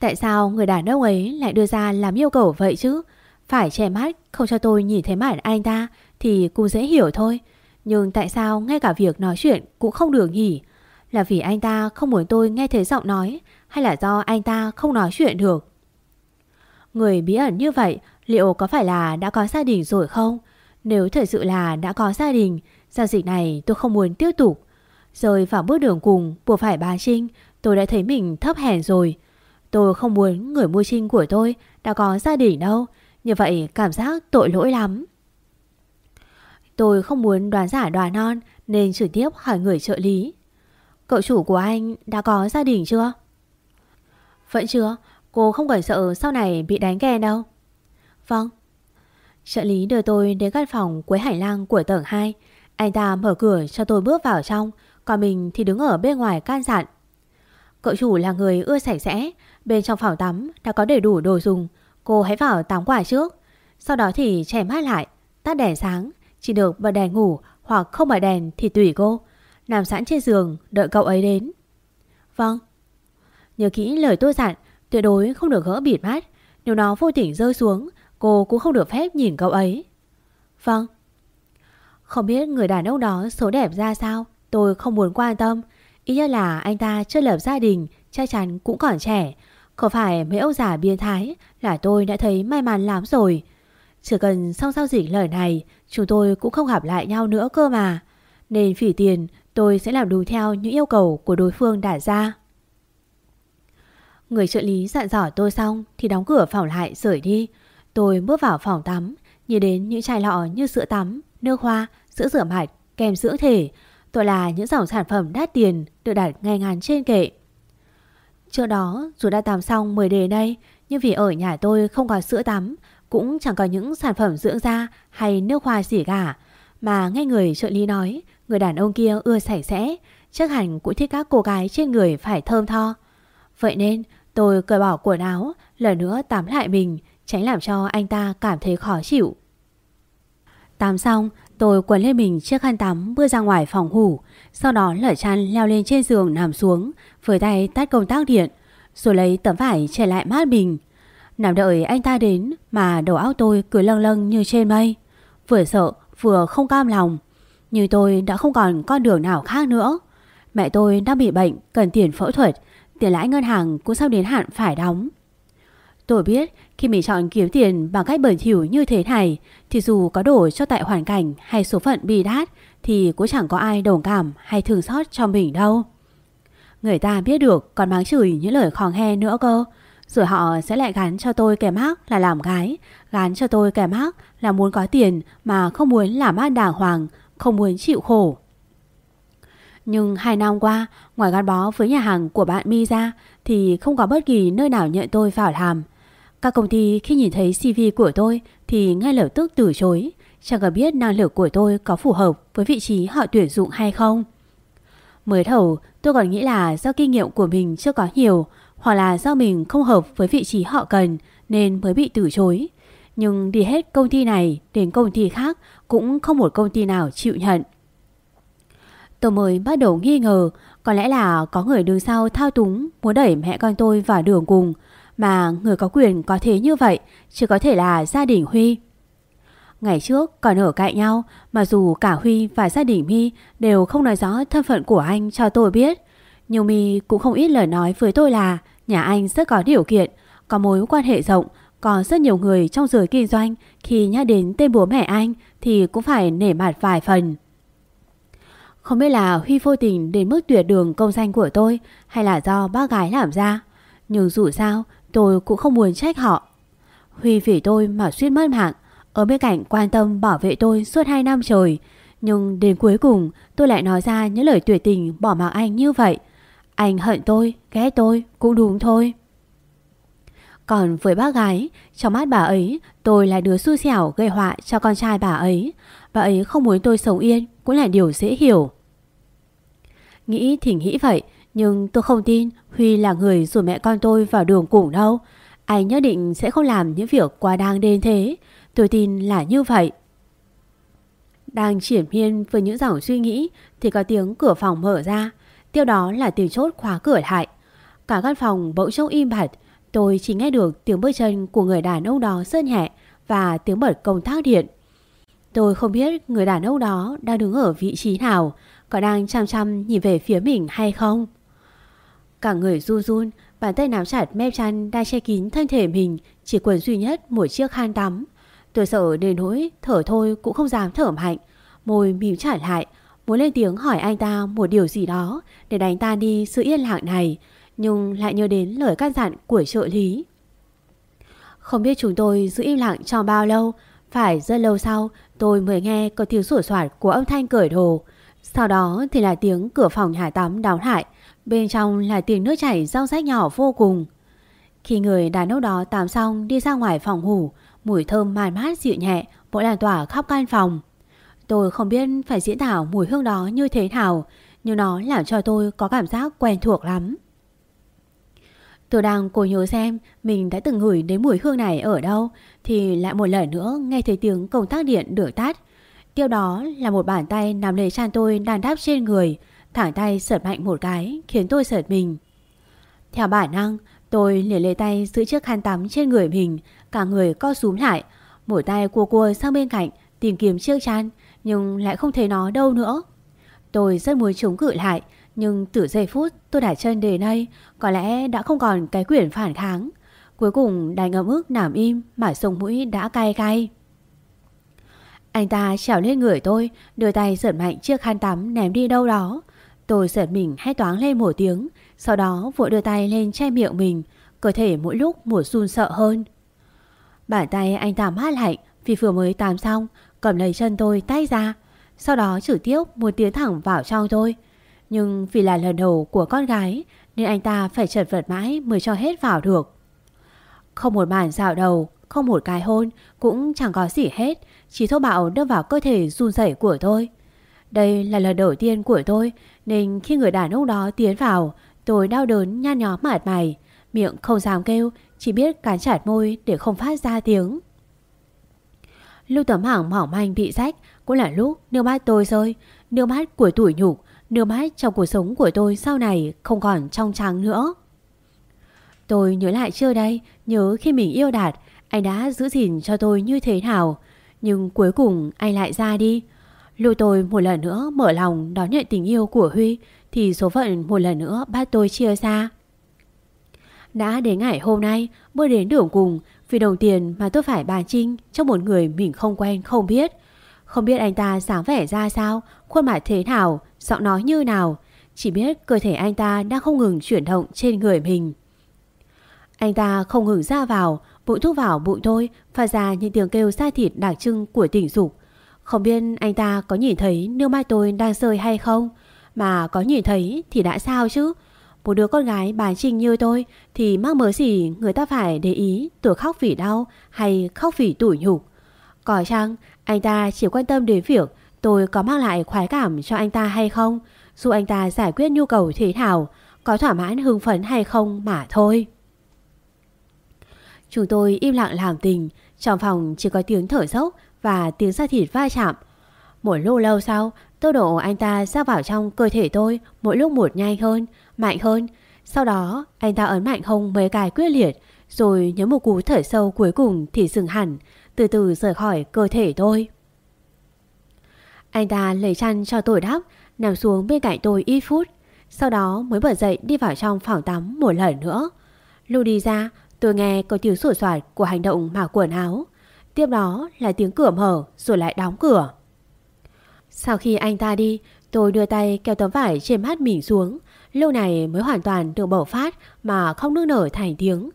Tại sao người đàn ông ấy lại đưa ra làm yêu cầu vậy chứ? Phải che mắt không cho tôi nhìn thấy mặt anh ta thì cô dễ hiểu thôi. Nhưng tại sao ngay cả việc nói chuyện cũng không được nhỉ? Là vì anh ta không muốn tôi nghe thấy giọng nói hay là do anh ta không nói chuyện được? Người bí ẩn như vậy liệu có phải là đã có gia đình rồi không? Nếu thật sự là đã có gia đình, giao dịch này tôi không muốn tiếp tục. Rồi vào bước đường cùng buộc phải bà Trinh, tôi đã thấy mình thấp hèn rồi. Tôi không muốn người mua Trinh của tôi đã có gia đình đâu, như vậy cảm giác tội lỗi lắm. Tôi không muốn đoán giả đoán non nên trực tiếp hỏi người trợ lý. Cậu chủ của anh đã có gia đình chưa? Vẫn chưa, cô không cần sợ sau này bị đánh ghen đâu. Vâng. Trợ lý đưa tôi đến căn phòng cuối hành lang của tầng 2. Anh ta mở cửa cho tôi bước vào trong, còn mình thì đứng ở bên ngoài can dặn. Cậu chủ là người ưa sạch sẽ, bên trong phòng tắm đã có đầy đủ đồ dùng. Cô hãy vào tắm quả trước. Sau đó thì che mắt lại, tắt đèn sáng, chỉ được bật đèn ngủ hoặc không bật đèn thì tùy cô. Nằm sẵn trên giường đợi cậu ấy đến. Vâng. Nhớ kỹ lời tôi dặn, tuyệt đối không được gỡ bịt mắt. Nếu nó vô tình rơi xuống, cô cũng không được phép nhìn cậu ấy. Vâng. Không biết người đàn ông đó số đẹp ra sao, tôi không muốn quan tâm. Ý nhất là anh ta chưa lập gia đình, chắc chắn cũng còn trẻ có phải mấy ông già biến thái là tôi đã thấy may mắn lắm rồi. Chỉ cần xong giao dịch lời này, chúng tôi cũng không gặp lại nhau nữa cơ mà. Nên phỉ tiền, tôi sẽ làm đúng theo những yêu cầu của đối phương đã ra. Người trợ lý dặn dò tôi xong thì đóng cửa phòng lại rời đi. Tôi bước vào phòng tắm, nhìn đến những chai lọ như sữa tắm, nước hoa, sữa rửa mặt, kem dưỡng thể. Tôi là những dòng sản phẩm đắt tiền được đặt ngay ngắn trên kệ. Trước đó, dù đã tắm xong mới đề đây, nhưng vì ở nhà tôi không có sữa tắm, cũng chẳng có những sản phẩm dưỡng da hay nước hoa gì cả. Mà nghe người trợ lý nói, người đàn ông kia ưa sạch sẽ, chắc hẳn cũng thích các cô gái trên người phải thơm tho. Vậy nên tôi cởi bỏ quần áo, lần nữa tắm lại mình, tránh làm cho anh ta cảm thấy khó chịu. Tắm xong, tôi quấn lên mình chiếc khăn tắm bước ra ngoài phòng ngủ, sau đó lở chăn leo lên trên giường nằm xuống, với tay tắt công tắc điện, rồi lấy tấm vải che lại mát mình. Nằm đợi anh ta đến mà đầu óc tôi cứ lâng lâng như trên mây. Vừa sợ vừa không cam lòng. Như tôi đã không còn con đường nào khác nữa. Mẹ tôi đang bị bệnh, cần tiền phẫu thuật. Tiền lãi ngân hàng cũng sắp đến hạn phải đóng. Tôi biết, khi mình chọn kiếm tiền bằng cách bẩn thỉu như thế này, thì dù có đổ cho tại hoàn cảnh hay số phận bi đát, thì cũng chẳng có ai đồng cảm hay thương xót cho mình đâu. Người ta biết được còn mắng chửi những lời khó nghe nữa cơ. Rồi họ sẽ lại gắn cho tôi kẻ mác là làm gái Gắn cho tôi kẻ mác là muốn có tiền Mà không muốn làm ăn đàng hoàng, Không muốn chịu khổ Nhưng hai năm qua, Ngoài gắn bó với nhà hàng của bạn Mi ra Thì không có bất kỳ nơi nào nhận tôi vào làm các công ty khi nhìn thấy CV của tôi Thì ngay lập tức từ chối Chẳng cần biết năng lực của tôi có phù hợp Với vị trí họ tuyển dụng hay không Mới đầu, tôi còn nghĩ là do kinh nghiệm của mình chưa có nhiều, hoặc là do mình không hợp với vị trí họ cần nên mới bị từ chối. Nhưng đi hết công ty này đến công ty khác cũng không một công ty nào chịu nhận. Tôi mới bắt đầu nghi ngờ, có lẽ là có người đứng sau thao túng muốn đẩy mẹ con tôi vào đường cùng mà người có quyền có thế như vậy chỉ có thể là gia đình Huy. Ngày trước còn ở cạnh nhau mà dù cả Huy và gia đình My đều không nói rõ thân phận của anh cho tôi biết nhưng My cũng không ít lời nói với tôi là nhà anh rất có điều kiện, có mối quan hệ rộng, có rất nhiều người trong giới kinh doanh khi nhắc đến tên bố mẹ anh thì cũng phải nể mặt vài phần. Không biết là Huy vô tình đến mức tuyệt đường công danh của tôi hay là do bác gái làm ra. Nhưng dù sao tôi cũng không muốn trách họ. Huy vì tôi mà suýt mất mạng, ở bên cạnh quan tâm bảo vệ tôi suốt 2 năm trời. Nhưng đến cuối cùng tôi lại nói ra những lời tuyệt tình bỏ mặc anh như vậy. Anh hận tôi, ghét tôi, cũng đúng thôi. Còn với bác gái, trong mắt bà ấy, tôi là đứa xui xẻo gây họa cho con trai bà ấy. Bà ấy không muốn tôi sống yên, cũng là điều dễ hiểu. Nghĩ thì nghĩ vậy, nhưng tôi không tin Huy là người rủ mẹ con tôi vào đường cùng đâu. Anh nhất định sẽ không làm những việc quá đáng đến thế. Tôi tin là như vậy. Đang triển miên với những dòng suy nghĩ thì có tiếng cửa phòng mở ra. Tiếp đó là tiếng chốt khóa cửa lại. Cả căn phòng bỗng trông im bặt. Tôi chỉ nghe được tiếng bước chân của người đàn ông đó sơn nhẹ và tiếng bật công thác điện. Tôi không biết người đàn ông đó đang đứng ở vị trí nào, có đang chăm chăm nhìn về phía mình hay không. Cả người run run, bàn tay nắm chặt mép chăn đang che kín thân thể mình, chỉ quần duy nhất một chiếc khăn tắm. Tôi sợ đến nỗi thở thôi cũng không dám thở mạnh. Môi mím chặt lại, muốn lên tiếng hỏi anh ta một điều gì đó để đánh tan đi sự yên lặng này, nhưng lại nhớ đến lời căn dặn của trợ lý. Không biết chúng tôi giữ im lặng trong bao lâu, phải rất lâu sau tôi mới nghe có tiếng sủa soạt của âm thanh cởi đồ. Sau đó thì là tiếng cửa phòng nhà tắm đóng lại, bên trong là tiếng nước chảy rau rách nhỏ vô cùng. Khi người đàn ông đó tắm xong đi ra ngoài phòng ngủ, mùi thơm mát mát dịu nhẹ mỗi làn tỏa khắp căn phòng. Tôi không biết phải diễn tả mùi hương đó như thế nào, nhưng nó làm cho tôi có cảm giác quen thuộc lắm. Tôi đang cố nhớ xem mình đã từng ngửi đến mùi hương này ở đâu thì lại một lần nữa nghe thấy tiếng công tắc điện được tắt. Tiếp đó là một bàn tay nằm lấy chan tôi đang đáp trên người, thẳng tay sợt mạnh một cái khiến tôi sợt mình. Theo bản năng, tôi liền lấy tay giữ chiếc khăn tắm trên người mình, cả người co súm lại, một tay cua cua sang bên cạnh tìm kiếm chiếc chăn nhưng lại không thấy nó đâu nữa. Tôi rất muốn chống cự lại, nhưng từ giây phút tôi đã chân đề đây Có lẽ đã không còn cái quyền phản kháng Cuối cùng đành ngậm ức nằm im Mà sông mũi đã cay cay Anh ta trèo lên người tôi Đưa tay giật mạnh chiếc khăn tắm ném đi đâu đó Tôi giật mình hét toáng lên một tiếng, Sau đó vội đưa tay lên che miệng mình, Cơ thể mỗi lúc một run sợ hơn. Bàn tay anh ta mát lạnh, Vì vừa mới tắm xong, Cầm lấy chân tôi tay ra, Sau đó trực tiếp muốn tiến thẳng vào trong tôi. Nhưng vì là lần đầu của con gái, Nên anh ta phải chật vật mãi mới cho hết vào được. Không một màn dạo đầu, Không một cái hôn, Cũng chẳng có gì hết, Chỉ thô bạo đâm vào cơ thể run rẩy của tôi. Đây là lần đầu tiên của tôi Nên khi người đàn ông đó tiến vào Tôi đau đớn nhăn nhó mặt mày Miệng không dám kêu Chỉ biết cắn chặt môi để không phát ra tiếng lưu tấm hàng mỏng manh bị rách Cũng là lúc nước mắt tôi rơi Nước mắt của tuổi nhục Nước mắt trong cuộc sống của tôi sau này không còn trong trắng nữa. Tôi nhớ lại chưa đây, nhớ khi mình yêu Đạt, anh đã giữ gìn cho tôi như thế nào. Nhưng cuối cùng anh lại ra đi. Lúc tôi một lần nữa mở lòng đón nhận tình yêu của Huy, thì số phận một lần nữa bắt tôi chia xa. Đã đến ngày hôm nay, bước đến đường cùng, vì đồng tiền mà tôi phải bàn trinh cho một người mình không quen không biết. Không biết anh ta sáng vẻ ra sao, khuôn mặt thế nào, giọng nói như nào. Chỉ biết cơ thể anh ta đang không ngừng chuyển động trên người mình. Anh ta không ngừng ra vào, bụi thuốc vào bụi thôi, phát ra những tiếng kêu sai thịt đặc trưng của tình dục. Không biết anh ta có nhìn thấy nước mắt tôi đang rơi hay không? Mà có nhìn thấy thì đã sao chứ? Một đứa con gái bán trinh như tôi thì mắc mớ gì người ta phải để ý tôi khóc vì đau hay khóc vì tủi nhục. Có chăng anh ta chỉ quan tâm đến việc tôi có mang lại khoái cảm cho anh ta hay không, dù anh ta giải quyết nhu cầu thế nào, có thỏa mãn hưng phấn hay không mà thôi. Chúng tôi im lặng làm tình, trong phòng chỉ có tiếng thở dốc và tiếng da thịt va chạm. Một lúc lâu sau, tốc độ anh ta ra vào trong cơ thể tôi mỗi lúc một nhanh hơn, mạnh hơn. Sau đó, anh ta ấn mạnh hông mấy cái quyết liệt, rồi nhớ một cú thở sâu cuối cùng thì dừng hẳn, từ từ rời khỏi cơ thể tôi. Anh ta lấy chăn cho tôi đắp, nằm xuống bên cạnh tôi ít phút, sau đó mới bật dậy đi vào trong phòng tắm một lần nữa. Lúc đi ra, tôi nghe có tiếng sổ soạt của hành động mặc quần áo. Tiếp đó là tiếng cửa mở rồi lại đóng cửa. Sau khi anh ta đi, tôi đưa tay kéo tấm vải trên mắt mình xuống. Lâu này mới hoàn toàn được bổ phát mà không nước nở thành tiếng.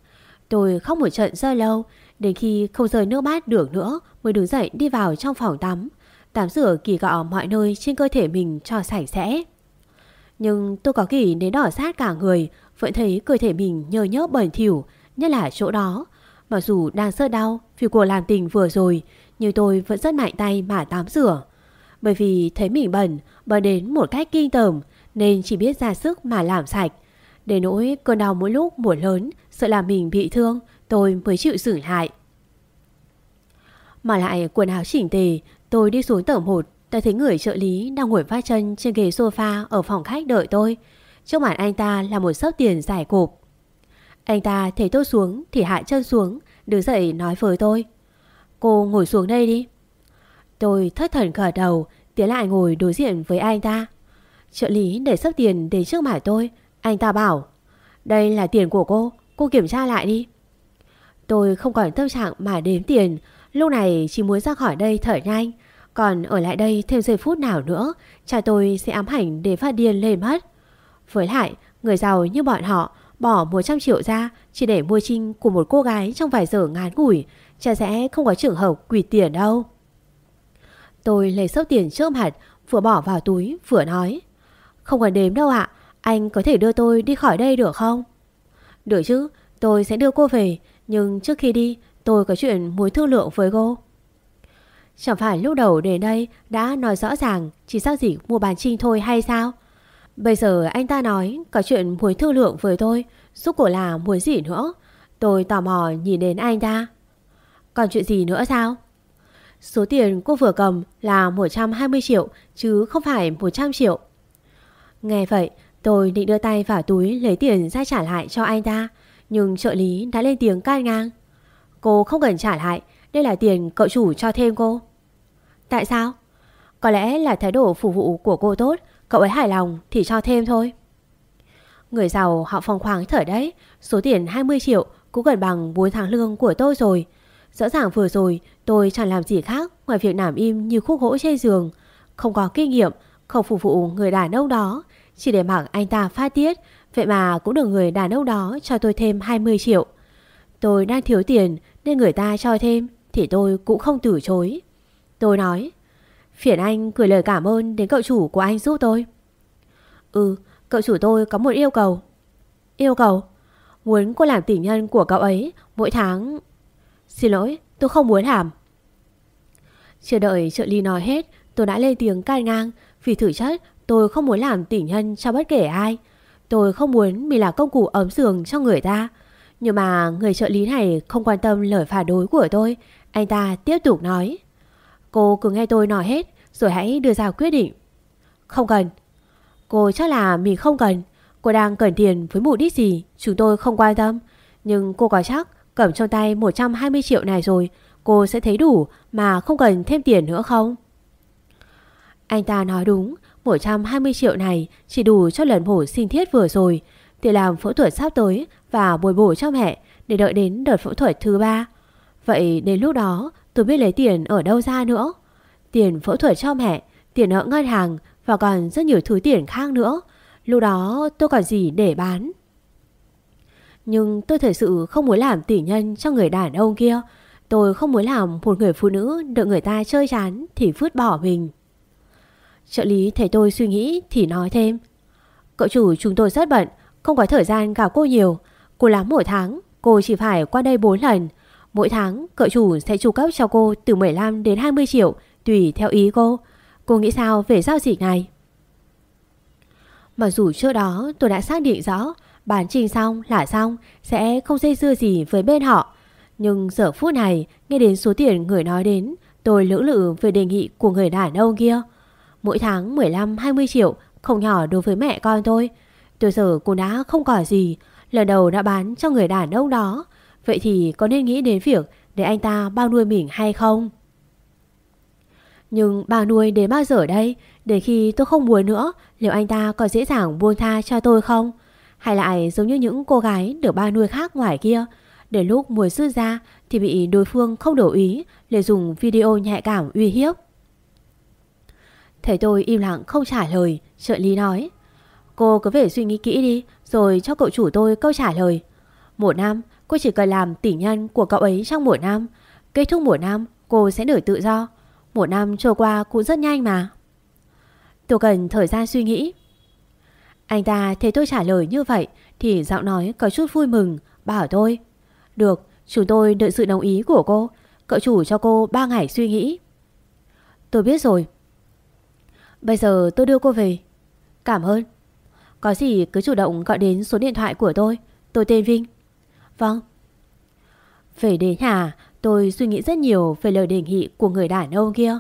Tôi khóc một trận rất lâu, Đến khi không rơi nước mắt được nữa mới đứng dậy đi vào trong phòng tắm. Tắm rửa kỳ gọ mọi nơi trên cơ thể mình cho sạch sẽ. Nhưng tôi có kỳ đến đỏ sát cả người, vẫn thấy cơ thể mình nhơ nhớp bẩn thỉu, nhất là chỗ đó. Mặc dù đang sợ đau vì cuộc làm tình vừa rồi, nhưng tôi vẫn rất mạnh tay mà tắm rửa. Bởi vì thấy mình bẩn, bẩn đến một cách kinh tởm, nên chỉ biết ra sức mà làm sạch. Để nỗi cơn đau mỗi lúc mùa lớn, sợ làm mình bị thương, tôi mới chịu xử lại. Mà lại quần áo chỉnh tề, tôi đi xuống tầng 1, đã thấy người trợ lý đang ngồi phát chân trên ghế sofa ở phòng khách đợi tôi. Trước mặt anh ta là một sớp tiền giải cộp. Anh ta thấy tôi xuống thì hạ chân xuống, đứng dậy nói với tôi. Cô ngồi xuống đây đi. Tôi thất thần gật đầu, tiến lại ngồi đối diện với anh ta. Trợ lý để sắp tiền đến trước mặt tôi. Anh ta bảo, đây là tiền của cô, cô kiểm tra lại đi. Tôi không còn tâm trạng mà đếm tiền, lúc này chỉ muốn ra khỏi đây thở nhanh. Còn ở lại đây thêm giây phút nào nữa, cha tôi sẽ ám ảnh để phát điên lên mất. Với lại, người giàu như bọn họ bỏ 100 triệu ra chỉ để mua trinh của một cô gái trong vài giờ ngắn ngủi, cha sẽ không có trường hợp quỷ tiền đâu. Tôi lấy số tiền trước mặt, vừa bỏ vào túi, vừa nói. Không cần đếm đâu ạ, anh có thể đưa tôi đi khỏi đây được không? Được chứ, tôi sẽ đưa cô về, nhưng trước khi đi, tôi có chuyện muốn thương lượng với cô. Chẳng phải lúc đầu đến đây đã nói rõ ràng chỉ sao gì mua bán trinh thôi hay sao? Bây giờ anh ta nói có chuyện muốn thương lượng với tôi, giúp cổ là muốn gì nữa? Tôi tò mò nhìn đến anh ta. Còn chuyện gì nữa sao? Số tiền cô vừa cầm là 120 triệu chứ không phải 100 triệu. Nghe vậy, tôi định đưa tay vào túi lấy tiền ra trả lại cho anh ta. Nhưng trợ lý đã lên tiếng can ngang. Cô không cần trả lại, đây là tiền cậu chủ cho thêm cô. Tại sao? Có lẽ là thái độ phục vụ của cô tốt, cậu ấy hài lòng thì cho thêm thôi. Người giàu họ phong khoáng thở đấy, số tiền 20 triệu cũng gần bằng 4 tháng lương của tôi rồi. Rõ ràng vừa rồi tôi chẳng làm gì khác ngoài việc nằm im như khúc gỗ trên giường. Không có kinh nghiệm, không phục vụ người đàn ông đó. Chỉ để mặc anh ta phát tiết, vậy mà cũng được người đàn ông đó cho tôi thêm 20 triệu. Tôi đang thiếu tiền nên người ta cho thêm thì tôi cũng không từ chối. Tôi nói, phiền anh gửi lời cảm ơn đến cậu chủ của anh giúp tôi. Ừ, cậu chủ tôi có một yêu cầu. Yêu cầu? Muốn cô làm tình nhân của cậu ấy mỗi tháng Xin lỗi, tôi không muốn làm. Chưa đợi trợ lý nói hết, tôi đã lên tiếng can ngang vì thử chất tôi không muốn làm tình nhân cho bất kể ai. Tôi không muốn mình là công cụ ấm giường cho người ta. Nhưng mà người trợ lý này không quan tâm lời phản đối của tôi. Anh ta tiếp tục nói. Cô cứ nghe tôi nói hết rồi hãy đưa ra quyết định. Không cần. Cô chắc là mình không cần. Cô đang cần tiền với mục đích gì chúng tôi không quan tâm. Nhưng cô có chắc Cầm trong tay 120 triệu này rồi, Cô sẽ thấy đủ mà không cần thêm tiền nữa không Anh ta nói đúng 120 triệu này chỉ đủ cho lần mổ sinh thiết vừa rồi Tiền làm phẫu thuật sắp tới Và bồi bổ cho mẹ, Để đợi đến đợt phẫu thuật thứ ba Vậy đến lúc đó, tôi biết lấy tiền ở đâu ra nữa Tiền phẫu thuật cho mẹ Tiền nợ ngân hàng Và còn rất nhiều thứ tiền khác nữa Lúc đó tôi còn gì để bán nhưng tôi thật sự không muốn làm tỷ nhân cho người đàn ông kia. Tôi không muốn làm một người phụ nữ đợi người ta chơi chán thì vứt bỏ mình. Trợ lý thấy tôi suy nghĩ thì nói thêm. Cậu chủ chúng tôi rất bận, không có thời gian gặp cô nhiều. Cô lắm mỗi tháng, cô chỉ phải qua đây 4 lần. Mỗi tháng, cậu chủ sẽ chu cấp cho cô từ 15 đến 20 triệu, tùy theo ý cô. Cô nghĩ sao về giao dịch này? Mặc dù trước đó tôi đã xác định rõ Bán trình xong là xong, Sẽ không dây dưa gì với bên họ. Nhưng giờ phút này, Nghe đến số tiền người nói đến, Tôi lưỡng lự về đề nghị của người đàn ông kia. Mỗi tháng 15-20 triệu Không nhỏ đối với mẹ con tôi. Tôi giờ cũng đã không có gì, Lần đầu đã bán cho người đàn ông đó. Vậy thì có nên nghĩ đến việc Để anh ta bao nuôi mình hay không? Nhưng bà nuôi đến bao giờ đây? Để khi tôi không muốn nữa, Liệu anh ta có dễ dàng buông tha cho tôi không? Hay lại giống như những cô gái được ba nuôi khác ngoài kia? Để lúc mùi sư ra Thì bị đối phương không đổ ý Để dùng video nhạy cảm uy hiếp. Thấy tôi im lặng không trả lời, Trợ lý nói, Cô cứ về suy nghĩ kỹ đi, Rồi cho cậu chủ tôi câu trả lời. Một năm, cô chỉ cần làm tỷ nhân của cậu ấy trong một năm. Kết thúc một năm, cô sẽ được tự do. Một năm trôi qua cũng rất nhanh mà Tôi cần thời gian suy nghĩ anh ta thấy tôi trả lời như vậy thì giọng nói có chút vui mừng, bảo tôi. Được, chúng tôi đợi sự đồng ý của cô. Cậu chủ cho cô 3 ngày suy nghĩ. Tôi biết rồi. Bây giờ tôi đưa cô về. Cảm ơn. Có gì cứ chủ động gọi đến số điện thoại của tôi. Tôi tên Vinh. Vâng. Về đến nhà, tôi suy nghĩ rất nhiều về lời đề nghị của người đàn ông kia.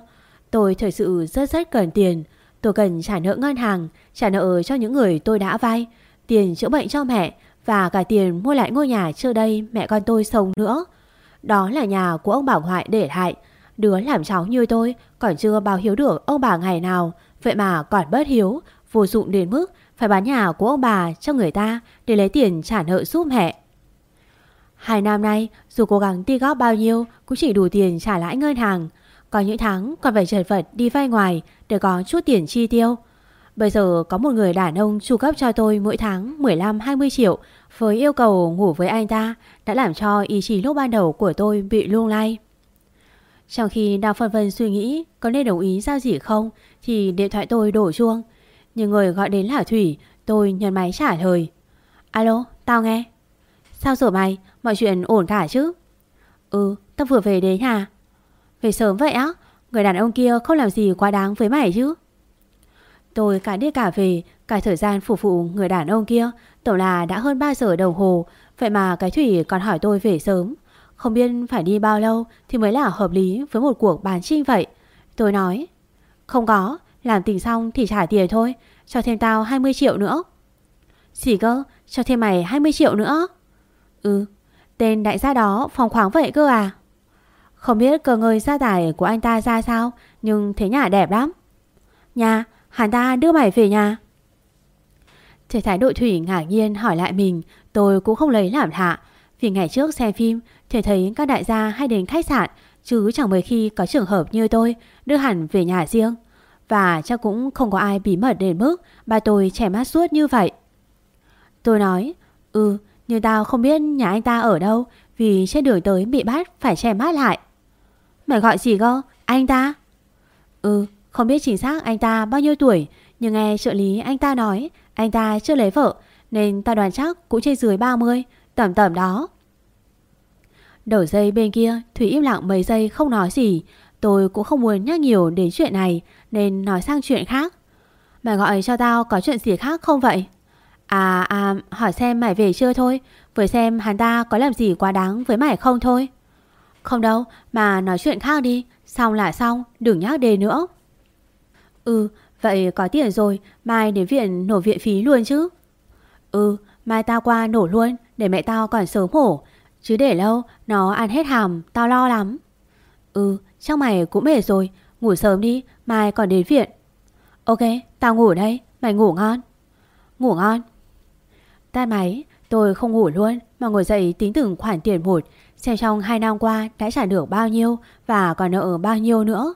Tôi thật sự rất rất cần tiền. Tôi cần trả nợ ngân hàng, trả nợ cho những người tôi đã vay, tiền chữa bệnh cho mẹ và cả tiền mua lại ngôi nhà trước đây mẹ con tôi sống nữa. Đó là nhà của ông bà ngoại để lại. Đứa làm cháu như tôi còn chưa bao hiếu được ông bà ngày nào, vậy mà còn bất hiếu, vô dụng đến mức phải bán nhà của ông bà cho người ta để lấy tiền trả nợ giúp mẹ. Hai năm nay dù cố gắng ti góp bao nhiêu cũng chỉ đủ tiền trả lãi ngân hàng. Có những tháng còn phải chật vật đi vay ngoài để có chút tiền chi tiêu. Bây giờ có một người đàn ông chu cấp cho tôi mỗi tháng 15-20 triệu với yêu cầu ngủ với anh ta đã làm cho ý chí lúc ban đầu của tôi bị lung lay. Trong khi đang phân vân suy nghĩ có nên đồng ý giao gì không thì điện thoại tôi đổ chuông. Nhưng người gọi đến là Thủy, tôi nhấn máy trả lời. Alo, tao nghe. Sao rồi mày, mọi chuyện ổn cả chứ? Ừ, tao vừa về đến nhà. Về sớm vậy á, người đàn ông kia không làm gì quá đáng với mày chứ? Tôi cả đi cả về, cả thời gian phục vụ người đàn ông kia, tổng là đã hơn 3 giờ đồng hồ, vậy mà cái Thủy còn hỏi tôi về sớm. Không biết phải đi bao lâu thì mới là hợp lý với một cuộc bán trinh vậy. Tôi nói, không có, làm tình xong thì trả tiền thôi, cho thêm tao 20 triệu nữa. Gì cơ, cho thêm mày 20 triệu nữa? Ừ, tên đại gia đó phòng khoáng vậy cơ à? Không biết cờ ngơi gia tài của anh ta ra sao, nhưng thế nhà đẹp lắm. Nhà, hắn ta đưa mày về nhà. Thế thái độ Thủy ngạc nhiên hỏi lại mình, tôi cũng không lấy làm hạ. Vì ngày trước xem phim, thì thấy các đại gia hay đến khách sạn, chứ chẳng mấy khi có trường hợp như tôi đưa hẳn về nhà riêng. Và chắc cũng không có ai bí mật đến mức ba tôi trẻ mắt suốt như vậy. Tôi nói, ừ, nhưng tao không biết nhà anh ta ở đâu vì trên đường tới bị bắt phải che mắt lại. Mày gọi gì cơ? Anh ta? Ừ, không biết chính xác anh ta bao nhiêu tuổi nhưng nghe trợ lý anh ta nói anh ta chưa lấy vợ nên tao đoán chắc cũng trên dưới 30, tầm tầm đó. Đầu dây bên kia Thủy im lặng mấy giây không nói gì Tôi cũng không muốn nhắc nhiều đến chuyện này Nên nói sang chuyện khác Mày gọi cho tao có chuyện gì khác không vậy À à hỏi xem mày về chưa thôi, Vừa xem hắn ta có làm gì quá đáng với mày không thôi. Không đâu, Mà nói chuyện khác đi, Xong là xong, đừng nhắc đề nữa. Ừ vậy có tiền rồi, Mai đến viện nổ viện phí luôn chứ. Ừ mai tao qua nổ luôn, Để mẹ tao còn sớm hổ, Chứ để lâu, nó ăn hết hàm, Tao lo lắm. Ừ chắc mày cũng mệt rồi, Ngủ sớm đi, mai còn đến viện. Ok, tao ngủ đây, Mày ngủ ngon. Ngủ ngon. Tắt máy, tôi không ngủ luôn Mà ngồi dậy tính từng khoản tiền một Xem trong 2 năm qua đã trả được bao nhiêu Và còn nợ bao nhiêu nữa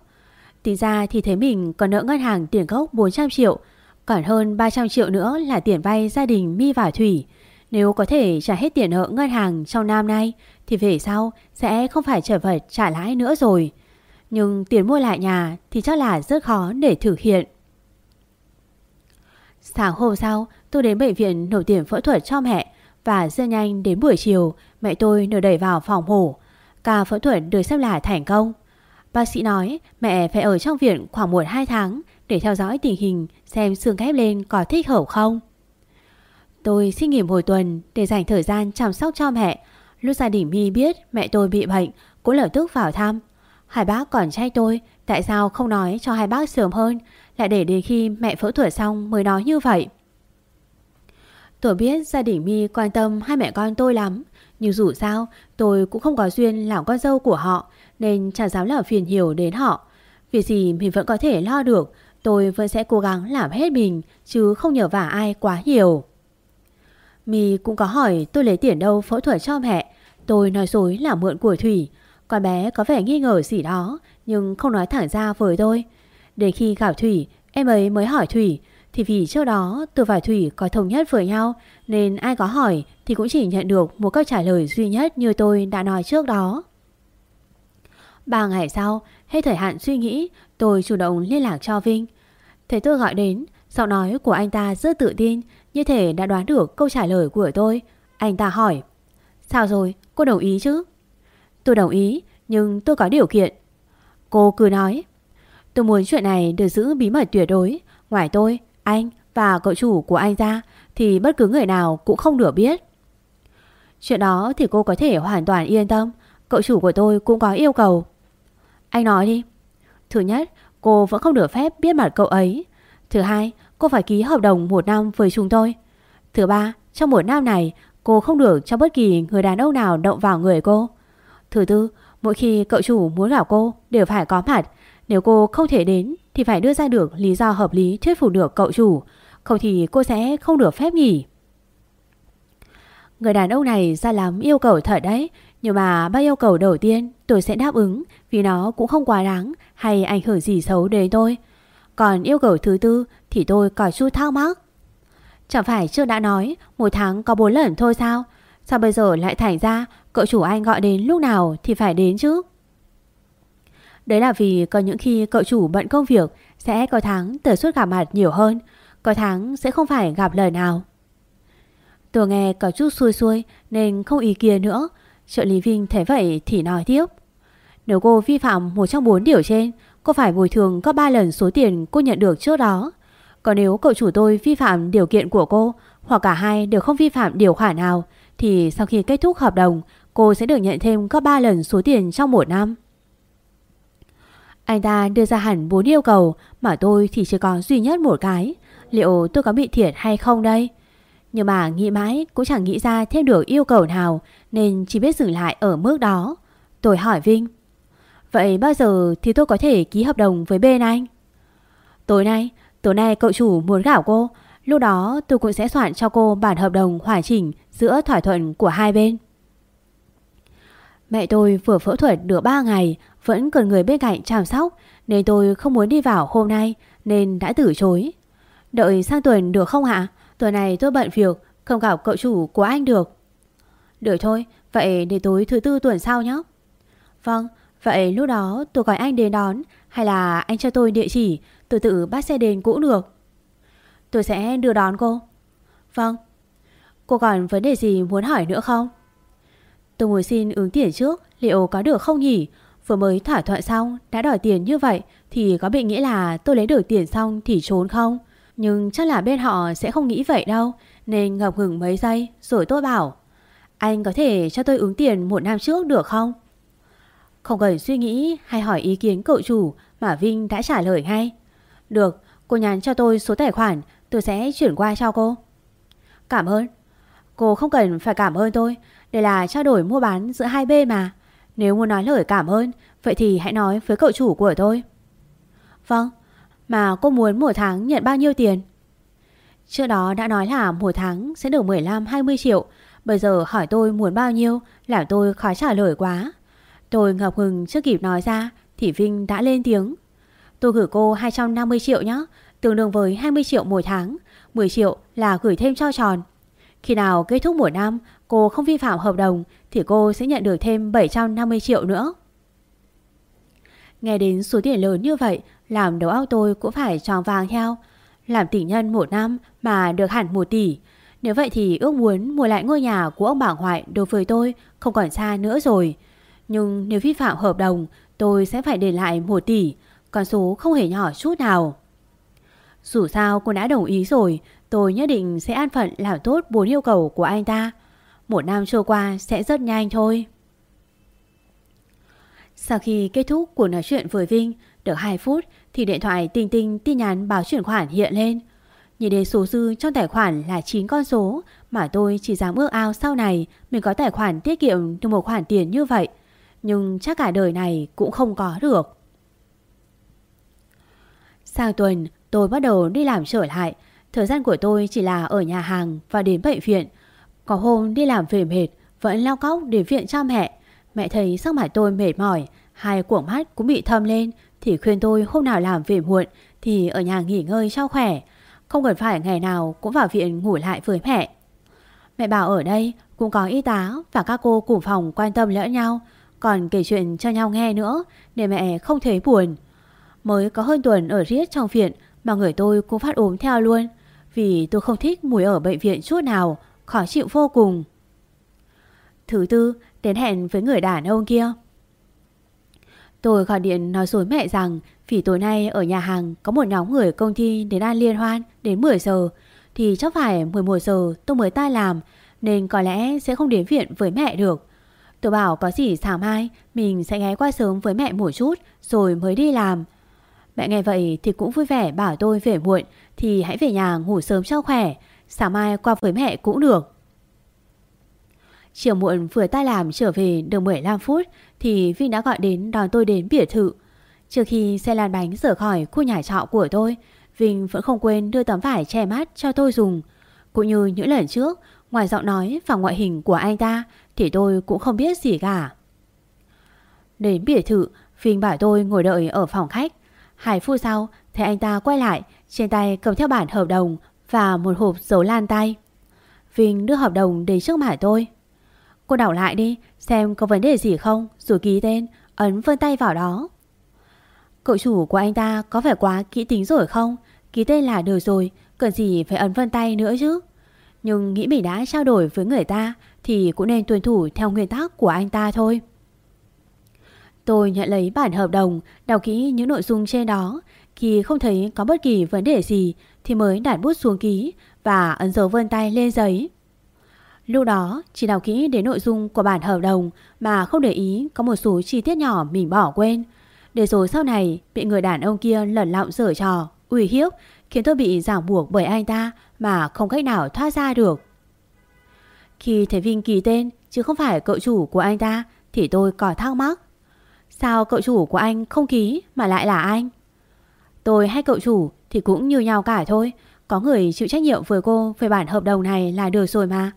Tính ra thì thấy mình còn nợ ngân hàng tiền gốc 400 triệu, Còn hơn 300 triệu nữa là tiền vay gia đình Mi và Thủy nếu có thể trả hết tiền nợ ngân hàng trong năm nay thì về sau sẽ không phải trở vật trả lãi nữa rồi. Nhưng tiền mua lại nhà thì chắc là rất khó để thực hiện. Sáng hôm sau, tôi đến bệnh viện nổ tiền phẫu thuật cho mẹ và rất nhanh đến buổi chiều mẹ tôi được đẩy vào phòng mổ. Ca phẫu thuật được xem là thành công. Bác sĩ nói mẹ phải ở trong viện khoảng 1-2 tháng để theo dõi tình hình xem xương ghép lên có thích hợp không. Tôi xin nghỉ một tuần để dành thời gian chăm sóc cho mẹ. Lúc gia đình My biết mẹ tôi bị bệnh, cũng lập tức vào thăm. Hai bác còn trách tôi, tại sao không nói cho hai bác sớm hơn, lại để đến khi mẹ phẫu thuật xong mới nói như vậy. Tôi biết gia đình Mi quan tâm hai mẹ con tôi lắm, nhưng dù sao tôi cũng không có duyên làm con dâu của họ, nên chẳng dám làm phiền nhiều đến họ. Vì gì mình vẫn có thể lo được, tôi vẫn sẽ cố gắng làm hết mình, chứ không nhờ vả ai quá nhiều. Mi cũng có hỏi tôi lấy tiền đâu phẫu thuật cho mẹ. Tôi nói dối là mượn của Thủy. Con bé có vẻ nghi ngờ gì đó, nhưng không nói thẳng ra với tôi. Để khi gặp Thủy, em ấy mới hỏi Thủy. Thì vì trước đó từ và Thủy có thống nhất với nhau, nên ai có hỏi thì cũng chỉ nhận được một câu trả lời duy nhất như tôi đã nói trước đó. Ba ngày sau, hết thời hạn suy nghĩ, tôi chủ động liên lạc cho Vinh. Thế tôi gọi đến, giọng nói của anh ta rất tự tin, như thể đã đoán được câu trả lời của tôi Anh ta hỏi Sao rồi cô đồng ý chứ Tôi đồng ý nhưng tôi có điều kiện Cô cứ nói Tôi muốn chuyện này được giữ bí mật tuyệt đối Ngoài tôi, anh và cậu chủ của anh ra Thì bất cứ người nào cũng không được biết Chuyện đó thì cô có thể hoàn toàn yên tâm Cậu chủ của tôi cũng có yêu cầu Anh nói đi Thứ nhất, cô vẫn không được phép biết mặt cậu ấy Thứ hai, cô phải ký hợp đồng một năm với chúng tôi. Thứ ba, trong một năm này, cô không được cho bất kỳ người đàn ông nào động vào người cô. Thứ tư, mỗi khi cậu chủ muốn gặp cô đều phải có mặt. Nếu cô không thể đến thì phải đưa ra được lý do hợp lý thuyết phục được cậu chủ. Không thì cô sẽ không được phép nghỉ. Người đàn ông này ra lắm yêu cầu thật đấy, Nhưng mà ba yêu cầu đầu tiên tôi sẽ đáp ứng Vì nó cũng không quá đáng Hay ảnh hưởng gì xấu đến tôi Còn yêu cầu thứ tư thì tôi có chút thắc mắc Chẳng phải chưa đã nói Một tháng có bốn lần thôi sao Sao bây giờ lại thành ra Cậu chủ anh gọi đến lúc nào thì phải đến chứ Đấy là vì có những khi cậu chủ bận công việc Sẽ có tháng tần suất gặp mặt nhiều hơn, Có tháng sẽ không phải gặp lời nào. Tôi nghe có chút xuôi xuôi Nên không ý kiến nữa. Trợ lý Vinh thấy vậy thì nói tiếp. Nếu cô vi phạm một trong bốn điều trên, Cô phải bồi thường có 3 lần số tiền cô nhận được trước đó. Còn nếu cậu chủ tôi vi phạm điều kiện của cô, Hoặc cả hai đều không vi phạm điều khoản nào, Thì sau khi kết thúc hợp đồng, Cô sẽ được nhận thêm có 3 lần số tiền trong một năm. Anh ta đưa ra hẳn bốn yêu cầu Mà tôi thì chỉ có duy nhất một cái. Liệu tôi có bị thiệt hay không đây? Nhưng mà nghĩ mãi cũng chẳng nghĩ ra thêm được yêu cầu nào Nên chỉ biết dừng lại ở mức đó. Tôi hỏi Vinh. Vậy bao giờ thì tôi có thể ký hợp đồng với bên anh? Tối nay, tối nay cậu chủ muốn gảo cô. Lúc đó tôi cũng sẽ soạn cho cô bản hợp đồng hoàn chỉnh giữa thỏa thuận của hai bên. Mẹ tôi vừa phẫu thuật được 3 ngày, Vẫn cần người bên cạnh chăm sóc, Nên tôi không muốn đi vào hôm nay, Nên đã từ chối. Đợi sang tuần được không ạ? Tuần này tôi bận việc, Không gặp cậu chủ của anh được. Được thôi, Vậy để tối thứ tư tuần sau nhé. Vâng Vậy lúc đó tôi gọi anh đến đón, Hay là anh cho tôi địa chỉ, Tôi tự bắt xe đến cũng được. Tôi sẽ đưa đón cô. Vâng. Cô còn vấn đề gì muốn hỏi nữa không? Tôi muốn xin ứng tiền trước, Liệu có được không nhỉ? Vừa mới thỏa thuận xong, đã đòi tiền như vậy, Thì có bị nghĩa là tôi lấy được tiền xong Thì trốn không? Nhưng chắc là bên họ sẽ không nghĩ vậy đâu, Nên ngập ngừng mấy giây, Rồi tôi bảo, Anh có thể cho tôi ứng tiền một năm trước được không? Không cần suy nghĩ Hay hỏi ý kiến cậu chủ Mà Vinh đã trả lời ngay. Được, cô nhắn cho tôi số tài khoản, Tôi sẽ chuyển qua cho cô. Cảm ơn. Cô không cần phải cảm ơn tôi. Đây là trao đổi mua bán giữa hai bên mà. Nếu muốn nói lời cảm ơn, Vậy thì hãy nói với cậu chủ của tôi. Vâng Mà cô muốn mỗi tháng nhận bao nhiêu tiền? Trước đó đã nói là mỗi tháng sẽ được 15-20 triệu. Bây giờ hỏi tôi muốn bao nhiêu Làm tôi khó trả lời quá. Tôi ngập ngừng chưa kịp nói ra, Thì Vinh đã lên tiếng. Tôi gửi cô 250 triệu nhé Tương đương với 20 triệu mỗi tháng. 10 triệu là gửi thêm cho tròn. Khi nào kết thúc mùa năm cô không vi phạm hợp đồng thì cô sẽ nhận được thêm 750 triệu nữa. Nghe đến số tiền lớn như vậy, làm đầu óc tôi cũng phải tròn vàng heo. Làm tỷ nhân một năm mà được hẳn 1 tỷ. Nếu vậy thì ước muốn mua lại ngôi nhà của ông bà hoại đối với tôi không còn xa nữa rồi. Nhưng nếu vi phạm hợp đồng, tôi sẽ phải để lại 1 tỷ, con số không hề nhỏ chút nào. Dù sao cô đã đồng ý rồi, tôi nhất định sẽ an phận làm tốt bốn yêu cầu của anh ta. Một năm trôi qua sẽ rất nhanh thôi. Sau khi kết thúc cuộc nói chuyện với Vinh, Được 2 phút Thì điện thoại tinh tinh tin nhắn báo chuyển khoản hiện lên. Nhìn đến số dư trong tài khoản là 9 con số Mà tôi chỉ dám ước ao sau này Mình có tài khoản tiết kiệm được một khoản tiền như vậy, Nhưng chắc cả đời này cũng không có được. Sang tuần, tôi bắt đầu đi làm trở lại Thời gian của tôi chỉ là ở nhà hàng và đến bệnh viện. Có hôm đi làm về mệt, Vẫn lao cóc để viện cha mẹ. Mẹ thấy sắc mặt tôi mệt mỏi, Hai cuộn mắt cũng bị thâm lên, Thì khuyên tôi hôm nào làm về muộn Thì ở nhà nghỉ ngơi cho khỏe. Không cần phải ngày nào cũng vào viện ngủ lại với mẹ. Mẹ bảo ở đây cũng có y tá Và các cô cùng phòng quan tâm lẫn nhau. Còn kể chuyện cho nhau nghe nữa, Để mẹ không thấy buồn. Mới có hơn tuần ở riết trong viện Mà người tôi cũng phát ốm theo luôn. Vì tôi không thích mùi ở bệnh viện chút nào khó chịu vô cùng. Thứ tư, đến hẹn với người đàn ông kia. Tôi gọi điện nói dối mẹ rằng vì tối nay ở nhà hàng có một nhóm người công ty đến ăn liên hoan đến 10 giờ thì chắc phải 11 giờ tôi mới tay làm nên có lẽ sẽ không đến viện với mẹ được. Tôi bảo có gì sáng mai mình sẽ ghé qua sớm với mẹ một chút rồi mới đi làm. Mẹ nghe vậy thì cũng vui vẻ bảo tôi về muộn thì hãy về nhà ngủ sớm cho khỏe Sáng mai qua với mẹ cũng được Chiều muộn vừa ta làm trở về được 15 phút Thì Vinh đã gọi đến đón tôi đến biệt thự Trước khi xe lăn bánh rời khỏi khu nhà trọ của tôi Vinh vẫn không quên đưa tấm vải che mắt cho tôi dùng Cũng như những lần trước Ngoài giọng nói và ngoại hình của anh ta thì tôi cũng không biết gì cả. Đến biệt thự, Vinh bảo tôi ngồi đợi ở phòng khách. Hai phút sau thấy anh ta quay lại, trên tay cầm theo bản hợp đồng và một hộp dấu lan tay. Vinh đưa hợp đồng đến trước mặt tôi. Cô đảo lại đi, xem có vấn đề gì không, rồi ký tên, ấn vân tay vào đó. Cậu chủ của anh ta có phải quá kỹ tính rồi không? Ký tên là được rồi, cần gì phải ấn vân tay nữa chứ? Nhưng nghĩ mình đã trao đổi với người ta thì cũng nên tuân thủ theo nguyên tắc của anh ta thôi. Tôi nhận lấy bản hợp đồng, đọc kỹ những nội dung trên đó. Khi không thấy có bất kỳ vấn đề gì thì mới đặt bút xuống ký và ấn dấu vân tay lên giấy. Lúc đó chỉ đọc kỹ đến nội dung của bản hợp đồng mà không để ý có một số chi tiết nhỏ mình bỏ quên. Để rồi sau này bị người đàn ông kia lẩn lọng dở trò, uy hiếp khiến tôi bị ràng buộc bởi anh ta mà không cách nào thoát ra được. Khi thấy Vinh ký tên chứ không phải cậu chủ của anh ta thì tôi có thắc mắc. Sao cậu chủ của anh không ký mà lại là anh? Tôi hay cậu chủ thì cũng như nhau cả thôi. Có người chịu trách nhiệm với cô về bản hợp đồng này là được rồi mà.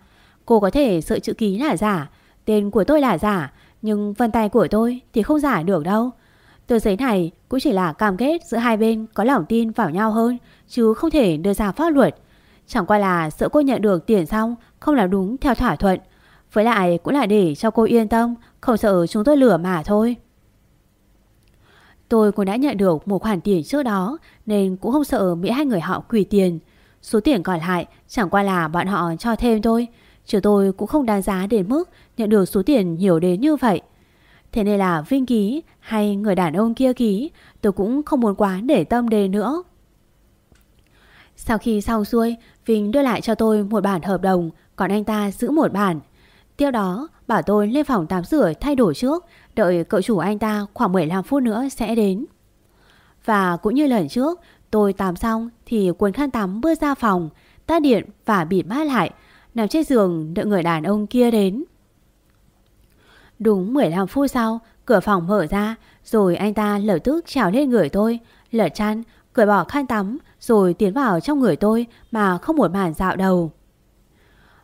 Cô có thể sợ chữ ký là giả, tên của tôi là giả, nhưng vân tay của tôi thì không giả được đâu. Tờ giấy này cũng chỉ là cam kết giữa hai bên có lòng tin vào nhau hơn, chứ không thể đưa ra pháp luật. Chẳng qua là sợ cô nhận được tiền xong không làm đúng theo thỏa thuận. Với lại cũng là để cho cô yên tâm, không sợ chúng tôi lừa mà thôi. Tôi cũng đã nhận được một khoản tiền trước đó nên cũng không sợ bị hai người họ quỷ tiền. Số tiền còn lại chẳng qua là bọn họ cho thêm thôi. Chứ tôi cũng không đáng giá đến mức nhận được số tiền nhiều đến như vậy. Thế nên là Vinh ký hay người đàn ông kia ký tôi cũng không muốn quá để tâm đến nữa. Sau khi xong xuôi, Vinh đưa lại cho tôi một bản hợp đồng, còn anh ta giữ một bản. Tiếp đó, bảo tôi lên phòng tắm rửa thay đổi trước, đợi cậu chủ anh ta khoảng 15 phút nữa sẽ đến. Và cũng như lần trước, tôi tắm xong thì cuốn khăn tắm bước ra phòng, tắt điện và bịt mắt lại, nằm trên giường đợi người đàn ông kia đến. Đúng 15 phút sau, cửa phòng mở ra, rồi anh ta lập tức trào lên người tôi, lở chăn, cởi bỏ khăn tắm, rồi tiến vào trong người tôi mà không một màn dạo đầu.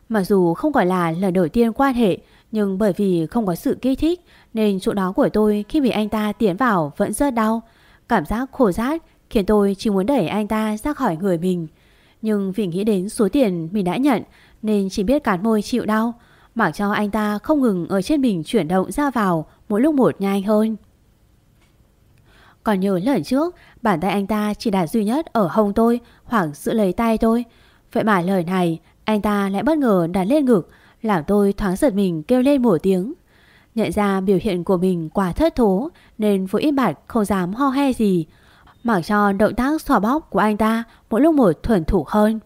Mặc dù không gọi là lần đầu tiên quan hệ, nhưng bởi vì không có sự kích thích nên chỗ đó của tôi khi bị anh ta tiến vào vẫn rất đau. Cảm giác khổ rát khiến tôi chỉ muốn đẩy anh ta ra khỏi người mình. Nhưng vì nghĩ đến số tiền mình đã nhận nên chỉ biết cán môi chịu đau, mặc cho anh ta không ngừng ở trên mình chuyển động ra vào mỗi lúc một nhanh hơn. Còn nhớ lần trước, bàn tay anh ta chỉ đặt duy nhất ở hông tôi hoặc giữ lấy tay tôi. Vậy mà lời này, anh ta lại bất ngờ đặt lên ngực, làm tôi thoáng giật mình kêu lên một tiếng. Nhận ra biểu hiện của mình quá thất thố nên vội im bặt không dám ho he gì. Mặc cho động tác xòa bóp của anh ta mỗi lúc một thuần thủ hơn.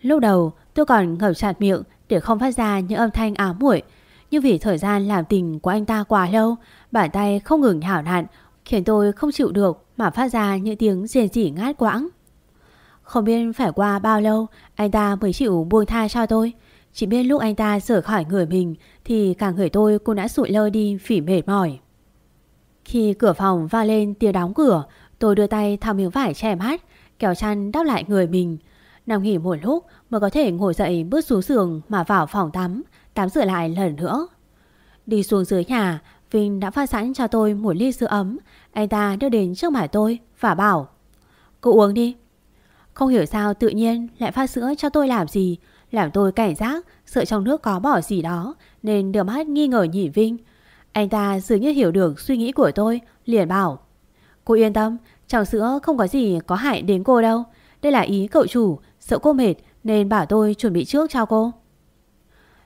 Lúc đầu tôi còn ngập chặt miệng để không phát ra những âm thanh ám muội Nhưng vì thời gian làm tình của anh ta quá lâu, bàn tay không ngừng hảo nạn khiến tôi không chịu được mà phát ra những tiếng rền rỉ ngát quãng. Không biết phải qua bao lâu anh ta mới chịu buông tha cho tôi. Chỉ biết lúc anh ta rời khỏi người mình thì cả người tôi cũng đã sụi lơ đi phỉ mệt mỏi. Khi cửa phòng va lên tiếng đóng cửa, tôi đưa tay thao miếng vải che mắt, kéo chăn đắp lại người mình. Nằm nghỉ một lúc mới có thể ngồi dậy bước xuống giường mà vào phòng tắm, tắm rửa lại lần nữa. Đi xuống dưới nhà, Vinh đã pha sẵn cho tôi một ly sữa ấm. Anh ta đưa đến trước mặt tôi và bảo Cô uống đi. Không hiểu sao tự nhiên lại pha sữa cho tôi làm gì. Làm tôi cảnh giác, sợ trong nước có bỏ gì đó nên đưa mắt nghi ngờ nhìn Vinh. Anh ta dường như hiểu được suy nghĩ của tôi, liền bảo Cô yên tâm, trong sữa không có gì có hại đến cô đâu. Đây là ý cậu chủ, sợ cô mệt nên bảo tôi chuẩn bị trước cho cô.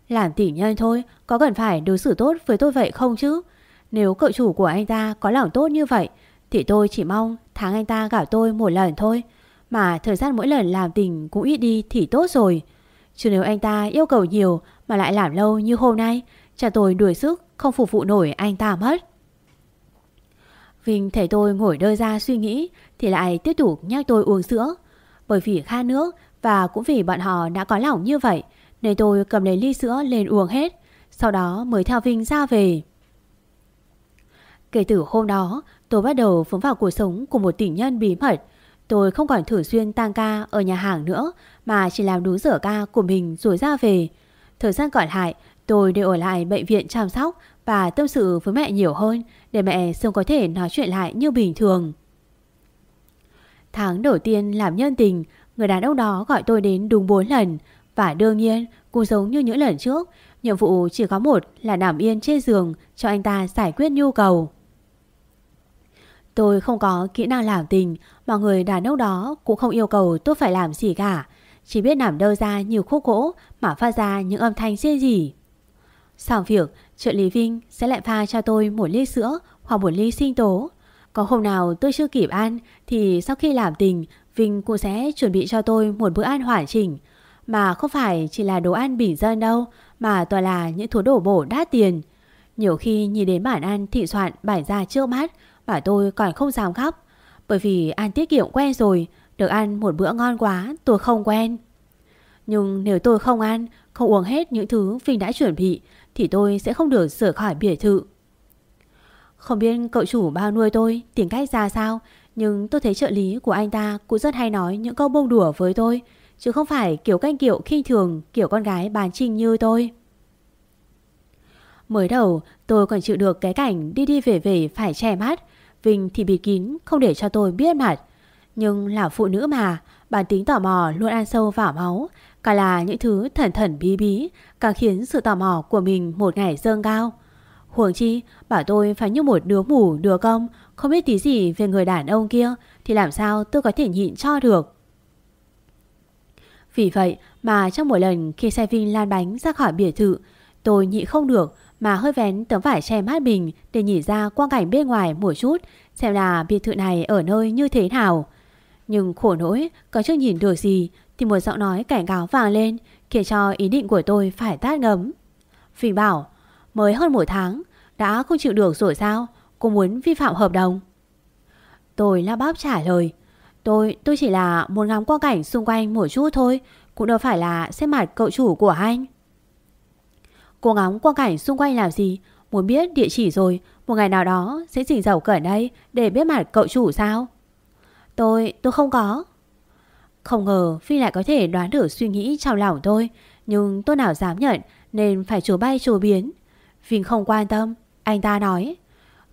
Làm tỉ nhân thôi, có cần phải đối xử tốt với tôi vậy không chứ? Nếu cậu chủ của anh ta có lòng tốt như vậy, thì tôi chỉ mong tháng anh ta gặp tôi một lần thôi. Mà thời gian mỗi lần làm tình cũng ít đi thì tốt rồi. Chứ nếu anh ta yêu cầu nhiều mà lại làm lâu như hôm nay, cha tôi đuổi sức không phục vụ nổi anh ta mất. Vinh thấy tôi ngồi đơ ra suy nghĩ thì lại tiếp tục nhắc tôi uống sữa. Bởi vì kha nước và cũng vì bọn họ đã có lòng như vậy nên tôi cầm lấy ly sữa lên uống hết. Sau đó mới theo Vinh ra về. Kể từ hôm đó, tôi bắt đầu vướng vào cuộc sống của một tình nhân bí mật. Tôi không còn thử xuyên tăng ca ở nhà hàng nữa mà chỉ làm đúng giờ ca của mình rồi ra về. Thời gian còn lại, tôi đều ở lại bệnh viện chăm sóc và tâm sự với mẹ nhiều hơn để mẹ sớm có thể nói chuyện lại như bình thường. Tháng đầu tiên làm nhân tình, người đàn ông đó gọi tôi đến đúng 4 lần và đương nhiên cũng giống như những lần trước, nhiệm vụ chỉ có một là nằm yên trên giường cho anh ta giải quyết nhu cầu. Tôi không có kỹ năng làm tình mà người đàn ông đó cũng không yêu cầu tôi phải làm gì cả. Chỉ biết nằm đâu ra nhiều khúc gỗ mà phát ra những âm thanh xê gì. Xong việc, trợ lý Vinh sẽ lại pha cho tôi một ly sữa hoặc một ly sinh tố. Có hôm nào tôi chưa kịp ăn thì sau khi làm tình, Vinh cũng sẽ chuẩn bị cho tôi một bữa ăn hoàn chỉnh. Mà không phải chỉ là đồ ăn bình dân đâu, mà toàn là những thứ đổ bổ đắt tiền. Nhiều khi nhìn đến bản ăn thị soạn bày ra trước mắt mà tôi còn không dám khóc. Bởi vì ăn tiết kiệm quen rồi, được ăn một bữa ngon quá tôi không quen. Nhưng nếu tôi không ăn, không uống hết những thứ Vinh đã chuẩn bị thì tôi sẽ không được rời khỏi biệt thự. Không biết cậu chủ bao nuôi tôi tìm cách ra sao Nhưng tôi thấy trợ lý của anh ta cũng rất hay nói những câu bông đùa với tôi Chứ không phải kiểu canh kiệu khinh thường kiểu con gái bàn trinh như tôi Mới đầu tôi còn chịu được cái cảnh đi đi về về phải che mắt Vinh thì bịt kín, không để cho tôi biết mặt. Nhưng là phụ nữ mà, Bản tính tò mò luôn ăn sâu vào máu. Cả là những thứ thần thần bí bí, Càng khiến sự tò mò của mình một ngày dâng cao. Huống chi, bảo tôi phải như một đứa mù, đứa công Không biết tí gì về người đàn ông kia, Thì làm sao tôi có thể nhịn cho được? Vì vậy mà trong mỗi lần khi xe Vinh lan bánh ra khỏi biệt thự, Tôi nhịn không được mà hơi vén tấm vải che mát mình Để nhìn ra quang cảnh bên ngoài một chút, Xem là biệt thự này ở nơi như thế nào. Nhưng khổ nỗi, Có chưa nhìn được gì Thì một giọng nói cảnh cáo vàng lên, Khiến cho ý định của tôi phải tát ngấm. Phình bảo, Mới hơn một tháng, Đã không chịu được rồi sao? Cô muốn vi phạm hợp đồng. Tôi la bắp trả lời, Tôi tôi chỉ là muốn ngắm quang cảnh xung quanh một chút thôi, Cũng đâu phải là xem mặt cậu chủ của anh. Cô ngóng quang cảnh xung quanh làm gì? Muốn biết địa chỉ rồi Một ngày nào đó sẽ chỉnh dầu cởi đây Để biết mặt cậu chủ sao? Tôi, tôi không có. Không ngờ Phi lại có thể đoán được suy nghĩ trong lòng tôi Nhưng tôi nào dám nhận Nên phải chủ bay chủ biến. Vinh không quan tâm Anh ta nói.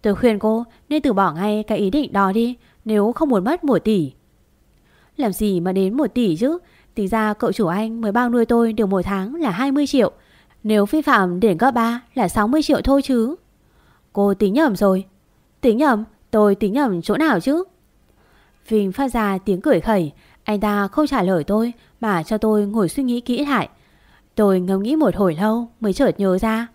Tôi khuyên cô nên từ bỏ ngay cái ý định đó đi Nếu không muốn mất một tỷ. Làm gì mà đến một tỷ chứ? Tính ra cậu chủ anh mới bao nuôi tôi được một tháng là 20 triệu nếu vi phạm đến cấp 3 là 60 triệu thôi chứ. Cô tính nhầm rồi. Tính nhầm Tôi tính nhầm chỗ nào chứ? Vinh phát ra tiếng cười khẩy. Anh ta không trả lời tôi, Mà cho tôi ngồi suy nghĩ kỹ lại. Tôi ngẫm nghĩ một hồi lâu mới chợt nhớ ra.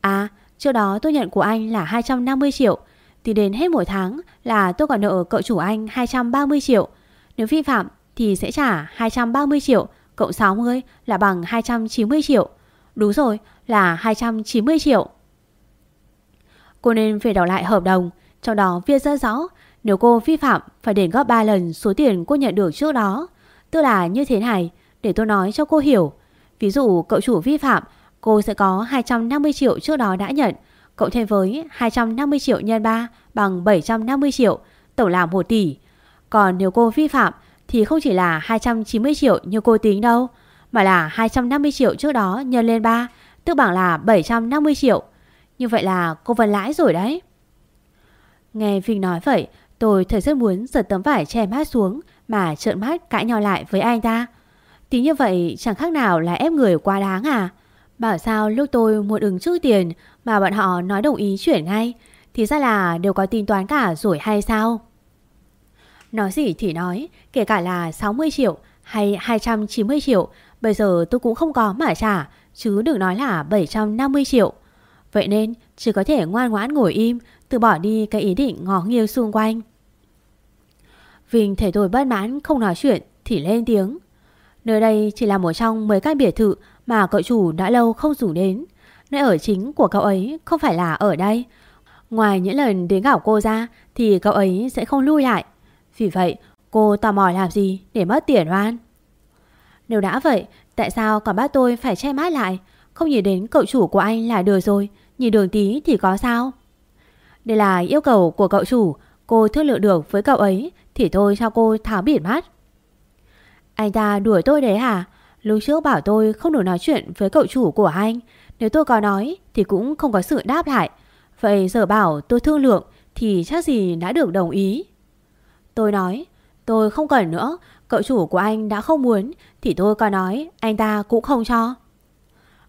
À trước đó tôi nhận của anh là 250 triệu. Thì đến hết mỗi tháng là tôi còn nợ cậu chủ anh 230 triệu. Nếu vi phạm thì sẽ trả 230 triệu, Cộng 60 là bằng 290 triệu. Đúng rồi, là 290 triệu. Cô nên phải đọc lại hợp đồng, Trong đó viết rất rõ Nếu cô vi phạm phải đền góp 3 lần số tiền cô nhận được trước đó. Tức là như thế này, Để tôi nói cho cô hiểu. Ví dụ cậu chủ vi phạm, Cô sẽ có 250 triệu trước đó đã nhận, Cộng thêm với 250 triệu nhân 3 bằng 750 triệu, Tổng là 1 tỷ. Còn nếu cô vi phạm Thì không chỉ là 290 triệu như cô tính đâu. Mà là 250 triệu trước đó nhân lên 3 Tức bằng là 750 triệu. Như vậy là cô vẫn lãi rồi đấy. Nghe Vinh nói vậy Tôi thật rất muốn giật tấm vải che mát xuống Mà trợn mắt cãi nhau lại với anh ta. Tí như vậy chẳng khác nào là ép người quá đáng à? Bảo sao lúc tôi muốn ứng trước tiền mà bọn họ nói đồng ý chuyển ngay thì ra là đều có tính toán cả rồi hay sao? Nói gì thì nói, kể cả là 60 triệu hay 290 triệu, bây giờ tôi cũng không có mà trả, chứ đừng nói là 750 triệu. Vậy nên chỉ có thể ngoan ngoãn ngồi im, từ bỏ đi cái ý định ngó nghiêng xung quanh. Vinh thấy tôi bất mãn không nói chuyện thì lên tiếng. Nơi đây chỉ là một trong 10 căn biệt thự mà cậu chủ đã lâu không rủ đến. Nơi ở chính của cậu ấy không phải là ở đây. Ngoài những lần đến gặp cô ra thì cậu ấy sẽ không lui lại. Vì vậy cô tò mò làm gì để mất tiền oan? Nếu đã vậy, tại sao còn bắt tôi phải che mắt lại? Không nhìn đến cậu chủ của anh là được rồi, nhìn đường tí thì có sao? Đây là yêu cầu của cậu chủ, cô thương lượng được với cậu ấy Thì tôi cho cô tháo biển mắt. Anh ta đuổi tôi đấy hả? Lúc trước bảo tôi không được nói chuyện với cậu chủ của anh. Nếu tôi có nói Thì cũng không có sự đáp lại. Vậy giờ bảo tôi thương lượng Thì chắc gì đã được đồng ý. Tôi nói Tôi không cần nữa Cậu chủ của anh đã không muốn, Thì tôi có nói, anh ta cũng không cho.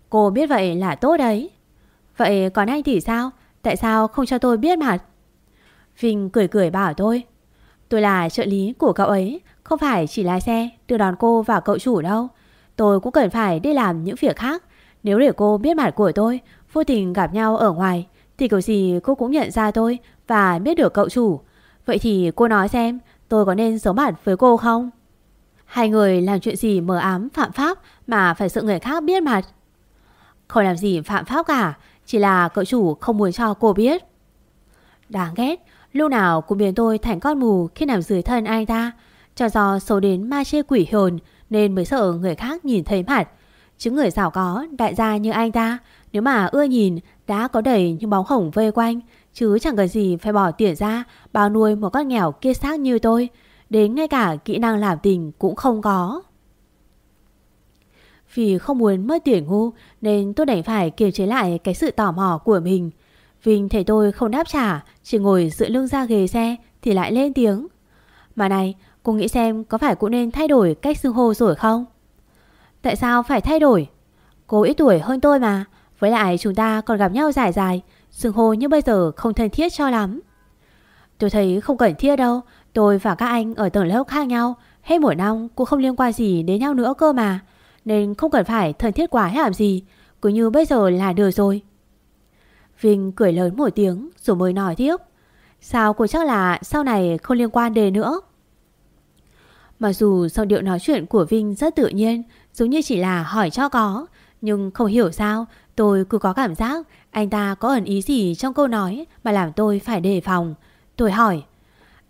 Cô biết vậy là tốt đấy. Vậy còn anh thì sao? Tại sao không cho tôi biết mặt Vinh cười cười bảo tôi Tôi là trợ lý của cậu ấy, Không phải chỉ lái xe đưa đón cô và cậu chủ đâu. Tôi cũng cần phải đi làm những việc khác. Nếu để cô biết mặt của tôi, Vô tình gặp nhau ở ngoài, Thì kiểu gì cô cũng nhận ra tôi Và biết được cậu chủ. Vậy thì cô nói xem, tôi có nên giấu mặt với cô không? Hai người làm chuyện gì mờ ám, phạm pháp Mà phải sợ người khác biết mặt Không làm gì phạm pháp cả, Chỉ là cậu chủ không muốn cho cô biết. Đáng ghét, Lúc nào cũng biến tôi thành con mù Khi nằm dưới thân anh ta. Cho do xấu đến ma chê quỷ hồn Nên mới sợ người khác nhìn thấy mặt. Chứ người giàu có, đại gia như anh ta, Nếu mà ưa nhìn, Đã có đầy những bóng hổng vây quanh. Chứ chẳng cần gì phải bỏ tiền ra, Bao nuôi một con nghèo kia xác như tôi. Đến ngay cả kỹ năng làm tình cũng không có. Vì không muốn mất tiền ngu, Nên tôi đành phải kiềm chế lại cái sự tò mò của mình. Vinh thấy tôi không đáp trả, Chỉ ngồi dựa lưng ra ghế xe Thì lại lên tiếng. Mà này, cô nghĩ xem có phải cũng nên thay đổi cách xưng hô rồi không? Tại sao phải thay đổi? Cô ít tuổi hơn tôi mà, Với lại chúng ta còn gặp nhau dài dài, Xưng hô như bây giờ không thân thiết cho lắm. Tôi thấy không cần thiết đâu Tôi và các anh ở tầng lớp khác nhau. Hết mỗi năm, cũng không liên quan gì đến nhau nữa cơ mà. Nên không cần phải thân thiết quá hay làm gì. Cứ như bây giờ là được rồi. Vinh cười lớn một tiếng, rồi mới nói tiếp. Sao cô chắc là sau này không liên quan đề nữa? Mặc dù sau điệu nói chuyện của Vinh rất tự nhiên, Giống như chỉ là hỏi cho có, Nhưng không hiểu sao, Tôi cứ có cảm giác Anh ta có ẩn ý gì trong câu nói Mà làm tôi phải đề phòng. Tôi hỏi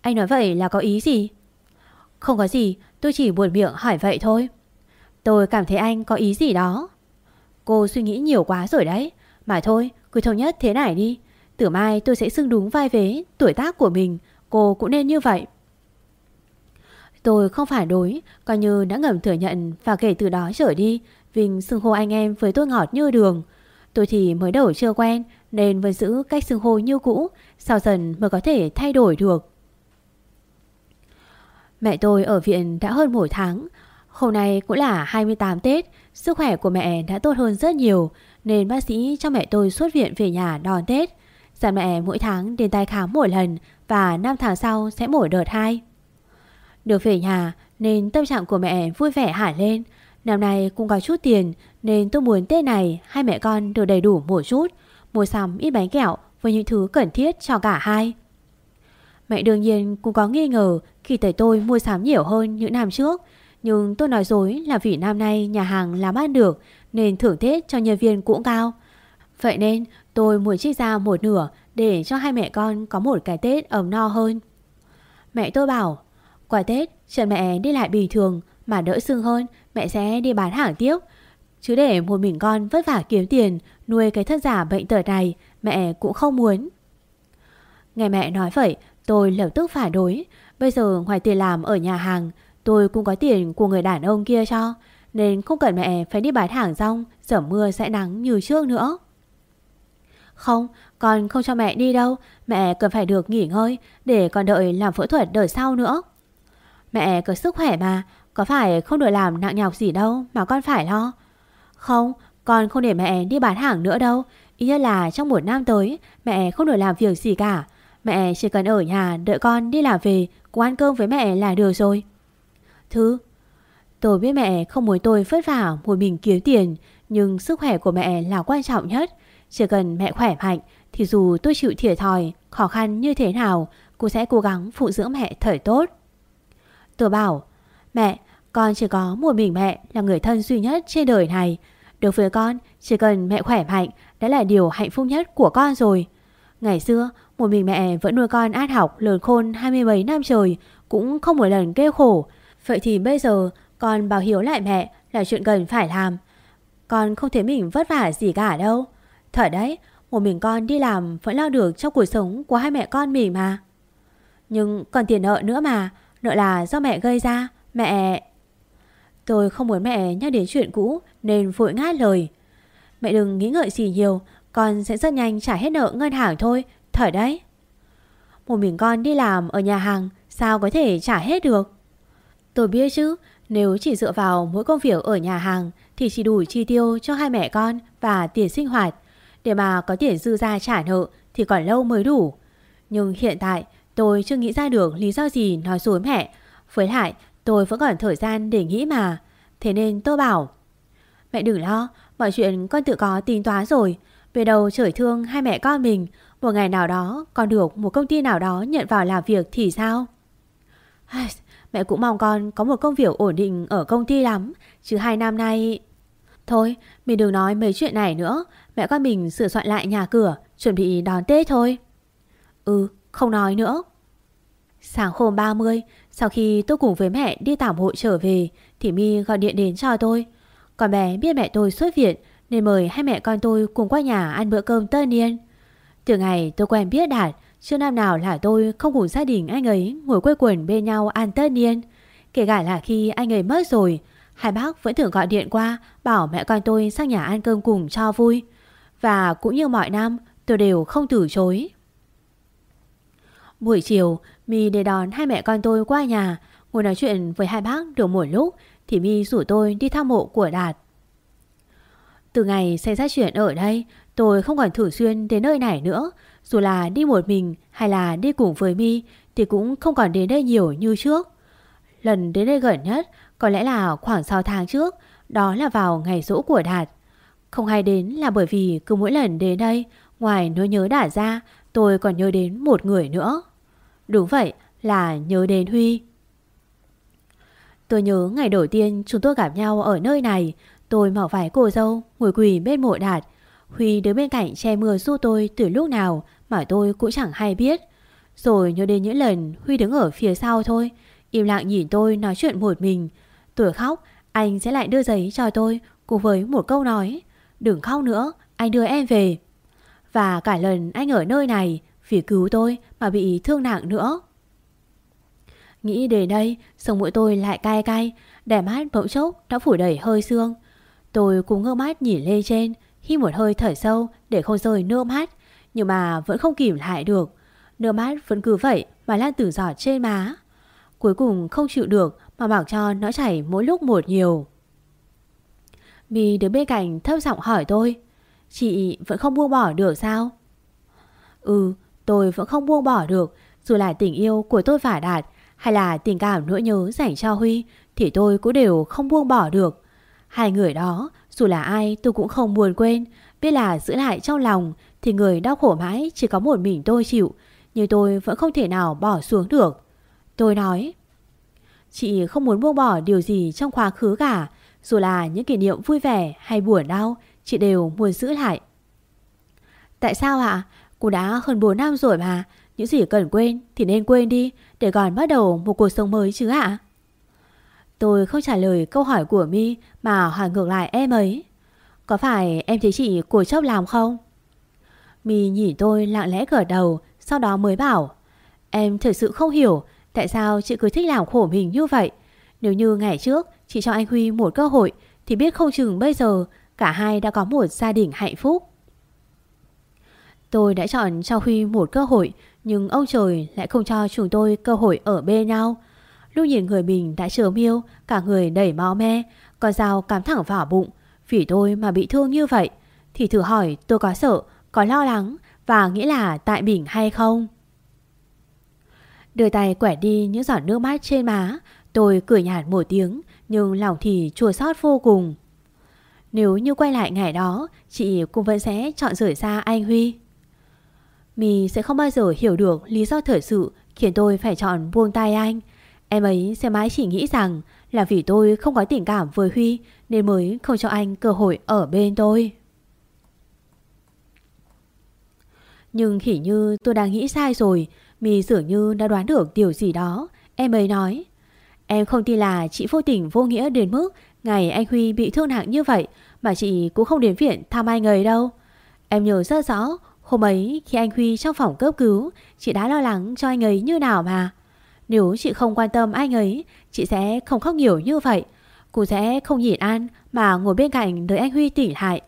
anh nói vậy là có ý gì? Không có gì, Tôi chỉ buồn miệng hỏi vậy thôi. Tôi cảm thấy anh có ý gì đó. Cô suy nghĩ nhiều quá rồi đấy. Mà thôi, cứ thống nhất thế này đi. Từ mai tôi sẽ xưng đúng vai vế, Tuổi tác của mình, Cô cũng nên như vậy. Tôi không phản đối, Coi như đã ngầm thừa nhận Và kể từ đó trở đi, Vinh xưng hô anh em với tôi ngọt như đường. Tôi thì mới đầu chưa quen, Nên vẫn giữ cách xưng hô như cũ, Sau dần mới có thể thay đổi được. Mẹ tôi ở viện đã hơn một tháng. Hôm nay cũng là 28 Tết, Sức khỏe của mẹ đã tốt hơn rất nhiều, Nên bác sĩ cho mẹ tôi xuất viện về nhà đón Tết. Dặn mẹ mỗi tháng đến tay khám mỗi lần Và 5 tháng sau sẽ mổ đợt 2 Được về nhà, nên tâm trạng của mẹ vui vẻ hẳn lên. Năm nay cũng có chút tiền, Nên tôi muốn Tết này hai mẹ con được đầy đủ một chút, Mua sắm ít bánh kẹo Với những thứ cần thiết cho cả hai. Mẹ đương nhiên cũng có nghi ngờ khi thấy tôi mua sắm nhiều hơn những năm trước. Nhưng tôi nói dối là vì năm nay nhà hàng làm ăn được, Nên thưởng Tết cho nhân viên cũng cao. Vậy nên tôi muốn trích ra một nửa Để cho hai mẹ con có một cái Tết ấm no hơn. Mẹ tôi bảo, Qua Tết Trần mẹ đi lại bình thường Mà đỡ sưng hơn, Mẹ sẽ đi bán hàng tiếp. Chứ để một mình con vất vả kiếm tiền Nuôi cái thân giả bệnh tật này, Mẹ cũng không muốn. Nghe mẹ nói vậy, Tôi lập tức phản đối. Bây giờ ngoài tiền làm ở nhà hàng, Tôi cũng có tiền của người đàn ông kia cho, Nên không cần mẹ phải đi bán hàng rong, Giờ mưa sẽ nắng như trước nữa. Không, Con không cho mẹ đi đâu, Mẹ cần phải được nghỉ ngơi Để còn đợi làm phẫu thuật đời sau nữa. Mẹ có sức khỏe mà, Có phải không được làm nặng nhọc gì đâu Mà con phải lo. Không, con không để mẹ đi bán hàng nữa đâu Ý nhất là trong một năm tới, Mẹ không được làm việc gì cả. Mẹ chỉ cần ở nhà đợi con đi làm về cô ăn cơm với mẹ là được rồi. Thứ, Tôi biết mẹ không muốn tôi vất vả, Một mình kiếm tiền, Nhưng sức khỏe của mẹ là quan trọng nhất. Chỉ cần mẹ khỏe mạnh Thì dù tôi chịu thiệt thòi, Khó khăn như thế nào, Cô sẽ cố gắng phụ dưỡng mẹ thời tốt. Tôi bảo, Mẹ, con chỉ có một mình mẹ Là người thân duy nhất trên đời này. Đối với con, Chỉ cần mẹ khỏe mạnh Đã là điều hạnh phúc nhất của con rồi. Ngày xưa một mình mẹ vẫn nuôi con át học lớn khôn 27 năm trời, Cũng không một lần kêu khổ. Vậy thì bây giờ con báo hiếu lại mẹ Là chuyện cần phải làm. Con không thấy mình vất vả gì cả đâu. Thật đấy, Một mình con đi làm vẫn lo được trong cuộc sống của hai mẹ con mình mà. Nhưng còn tiền nợ nữa mà, Nợ là do mẹ gây ra, Mẹ. Tôi không muốn mẹ nhắc đến chuyện cũ Nên vội ngát lời. Mẹ đừng nghĩ ngợi gì nhiều, Con sẽ rất nhanh trả hết nợ ngân hàng thôi Thời đấy. Một mình con đi làm ở nhà hàng, Sao có thể trả hết được? Tôi biết chứ, Nếu chỉ dựa vào mỗi công việc ở nhà hàng Thì chỉ đủ chi tiêu cho hai mẹ con Và tiền sinh hoạt. Để mà có tiền dư ra trả nợ Thì còn lâu mới đủ. Nhưng hiện tại, tôi chưa nghĩ ra được lý do gì nói dối mẹ. Với lại, tôi vẫn còn thời gian để nghĩ mà. Thế nên tôi bảo, Mẹ đừng lo, Mọi chuyện con tự có tính toán rồi. Về đầu trời thương hai mẹ con mình một ngày nào đó con được một công ty nào đó nhận vào làm việc thì sao? Mẹ cũng mong con có một công việc ổn định ở công ty lắm Chứ hai năm nay Thôi mình đừng nói mấy chuyện này nữa. Mẹ con mình sửa soạn lại nhà cửa Chuẩn bị đón Tết thôi. Ừ không nói nữa. Sáng hôm 30 Sau khi tôi cùng với mẹ đi tảo hội trở về Thì mi gọi điện đến cho tôi. Con bé biết mẹ tôi xuất viện Nên mời hai mẹ con tôi cùng qua nhà ăn bữa cơm tân niên từ ngày tôi quen biết Đạt, Chưa năm nào là tôi không cùng gia đình anh ấy Ngồi quây quần bên nhau ăn tết niên. Kể cả là khi anh ấy mất rồi, Hai bác vẫn thường gọi điện qua, Bảo mẹ con tôi sang nhà ăn cơm cùng cho vui. Và cũng như mọi năm, Tôi đều không từ chối. Buổi chiều Mi để đón hai mẹ con tôi qua nhà. Ngồi nói chuyện với hai bác được một lúc, Thì Mi rủ tôi đi thăm mộ của Đạt. Từ ngày xảy ra chuyện ở đây Tôi không còn thường xuyên đến nơi này nữa. Dù là đi một mình hay là đi cùng với Mi Thì cũng không còn đến đây nhiều như trước. Lần đến đây gần nhất Có lẽ là khoảng 6 tháng trước, Đó là vào ngày rỗ của Đạt. Không hay đến là bởi vì cứ mỗi lần đến đây, Ngoài nỗi nhớ Đạt ra, Tôi còn nhớ đến một người nữa. Đúng vậy, là nhớ đến Huy. Tôi nhớ ngày đầu tiên chúng tôi gặp nhau ở nơi này, Tôi mặc vải cô dâu, Ngồi quỳ bên mộ đạt. Huy đứng bên cạnh che mưa giúp tôi từ lúc nào Mà tôi cũng chẳng hay biết Rồi nhớ đến những lần Huy đứng ở phía sau thôi Im lặng nhìn tôi nói chuyện một mình Tôi khóc Anh sẽ lại đưa giấy cho tôi Cùng với một câu nói Đừng khóc nữa Anh đưa em về Và cả lần anh ở nơi này vì cứu tôi mà bị thương nặng nữa. Nghĩ đến đây, sống mũi tôi lại cay cay, đẻ mát bỗng chốc đã phủ đầy hơi xương. Tôi cũng ngơ mắt nhìn lên trên, Hít một hơi thở sâu để không rơi nước mắt, nhưng mà vẫn không kìm lại được. Nước mắt vẫn cứ vậy mà lan từ giọt trên má. Cuối cùng không chịu được mà bảo cho nó chảy mỗi lúc một nhiều. Mi đứng bên cạnh thấp giọng hỏi tôi, chị vẫn không buông bỏ được sao? Ừ, tôi vẫn không buông bỏ được Dù là tình yêu của tôi và Đạt Hay là tình cảm nỗi nhớ dành cho Huy Thì tôi cũng đều không buông bỏ được Hai người đó dù là ai, tôi cũng không buồn quên. Biết là giữ lại trong lòng Thì người đau khổ mãi chỉ có một mình tôi chịu, Nhưng tôi vẫn không thể nào bỏ xuống được. Tôi nói, Chị không muốn buông bỏ điều gì trong quá khứ cả. Dù là những kỷ niệm vui vẻ hay buồn đau, Chị đều muốn giữ lại. Tại sao ạ? Cô đã hơn 4 năm rồi mà. Những gì cần quên thì nên quên đi Để còn bắt đầu một cuộc sống mới chứ ạ? Tôi không trả lời câu hỏi của mi, Mà hỏi ngược lại em ấy. Có phải em thấy chị của chốc làm không? Mi nhìn tôi lặng lẽ gật đầu, Sau đó mới bảo, Em thật sự không hiểu Tại sao chị cứ thích làm khổ mình như vậy. Nếu như ngày trước chị cho anh Huy một cơ hội, Thì biết không chừng bây giờ Cả hai đã có một gia đình hạnh phúc. Tôi đã chọn cho Huy một cơ hội, Nhưng ông trời lại không cho chúng tôi cơ hội ở bên nhau. Lúc nhìn người mình đã chờ miêu Cả người đầy máu me Con dao cắm thẳng vào bụng. Vì tôi mà bị thương như vậy Thì thử hỏi tôi có sợ, có lo lắng Và nghĩ là tại mình hay không? Đưa tay quẻ đi những giọt nước mắt trên má Tôi cười nhạt một tiếng Nhưng lòng thì chua xót vô cùng. Nếu như quay lại ngày đó Chị cũng vẫn sẽ chọn rời xa anh Huy. Mì sẽ không bao giờ hiểu được lý do thật sự khiến tôi phải chọn buông tay anh. Em ấy sẽ mãi chỉ nghĩ rằng là vì tôi không có tình cảm với Huy nên mới không cho anh cơ hội ở bên tôi. Nhưng khỉ như tôi đang nghĩ sai rồi, mì dường như đã đoán được điều gì đó. Em ấy nói, em không tin là chị vô tình vô nghĩa đến mức ngày anh Huy bị thương nặng như vậy mà chị cũng không đến viện thăm anh ấy đâu. Em nhớ rất rõ Hôm ấy khi anh Huy trong phòng cấp cứu Chị đã lo lắng cho anh ấy như nào mà nếu chị không quan tâm anh ấy, Chị sẽ không khóc nhiều như vậy. Cô sẽ không nhìn an Mà ngồi bên cạnh đợi anh Huy tỉnh hại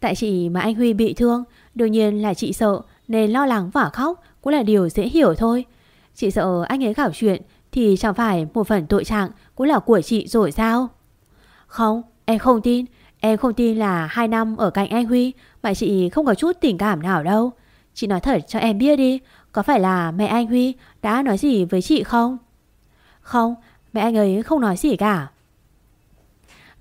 Tại chị mà anh Huy bị thương, Đương nhiên là chị sợ, Nên lo lắng và khóc Cũng là điều dễ hiểu thôi. Chị sợ anh ấy gặp chuyện Thì chẳng phải một phần tội trạng Cũng là của chị rồi sao? Không, em không tin. Em không tin là hai năm ở cạnh anh Huy Mà chị không có chút tình cảm nào đâu. Chị nói thật cho em biết đi có phải là mẹ anh Huy đã nói gì với chị không? Không Mẹ anh ấy không nói gì cả.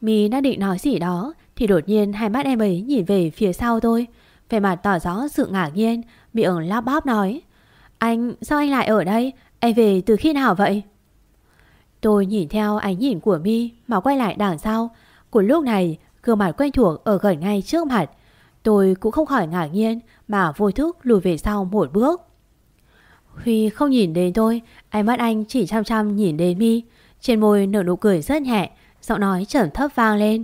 Mi đang định nói gì đó Thì đột nhiên hai mắt em ấy nhìn về phía sau tôi. Về mặt tỏ rõ sự ngạc nhiên Miệng lắp bóp nói Anh, sao anh lại ở đây? Anh về từ khi nào vậy? Tôi nhìn theo ánh nhìn của Mi Mà quay lại đằng sau. Của lúc này gương mặt quen thuộc ở gần ngay trước mặt. Tôi cũng không khỏi ngạc nhiên Mà vô thức lùi về sau một bước. Huy không nhìn đến tôi, Ánh mắt anh chỉ chăm chăm nhìn đến Mi. Trên môi nở nụ cười rất nhẹ, Giọng nói trầm thấp vang lên.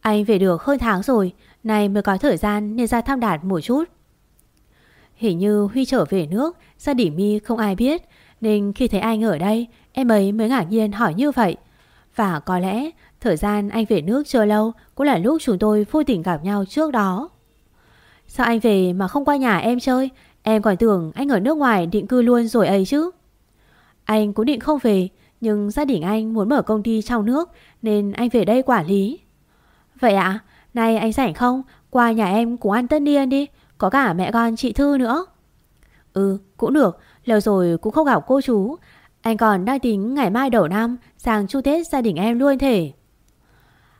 Anh về được hơn tháng rồi, nay mới có thời gian nên ra thăm đạt một chút. Hình như Huy trở về nước, Gia đình mi không ai biết, Nên khi thấy anh ở đây, Em ấy mới ngạc nhiên hỏi như vậy. Và có lẽ thời gian anh về nước chưa lâu Cũng là lúc chúng tôi vô tình gặp nhau trước đó. Sao anh về mà không qua nhà em chơi? Em còn tưởng anh ở nước ngoài định cư luôn rồi ấy chứ. Anh cũng định không về, Nhưng gia đình anh muốn mở công ty trong nước, Nên anh về đây quản lý. Vậy ạ, nay anh rảnh không? Qua nhà em cùng ăn tất niên đi, Có cả mẹ con chị Thư nữa. Ừ cũng được, Lâu rồi cũng không gặp cô chú. Anh còn đang tính ngày mai đầu năm, Sang chu Tết gia đình em luôn thể.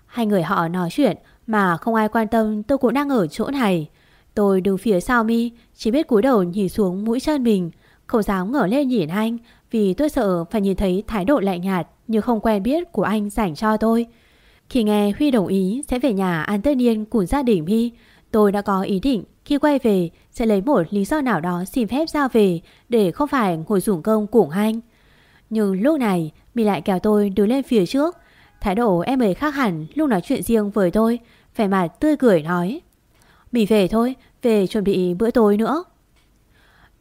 Hai người họ nói chuyện Mà không ai quan tâm, tôi cũng đang ở chỗ này. Tôi đứng phía sau mi, Chỉ biết cúi đầu nhìn xuống mũi chân mình. Không dám ngửa lên nhìn anh, Vì tôi sợ phải nhìn thấy thái độ lạnh nhạt Như không quen biết của anh dành cho tôi. Khi nghe Huy đồng ý Sẽ về nhà ăn tất niên cùng gia đình mi, Tôi đã có ý định khi quay về Sẽ lấy một lý do nào đó xin phép ra về Để không phải ngồi dùng công cùng anh. Nhưng lúc này, Mi lại kéo tôi đứng lên phía trước. Thái độ em ấy khác hẳn lúc nói chuyện riêng với tôi, Vẻ mặt tươi cười nói Mì về thôi, về chuẩn bị bữa tối nữa.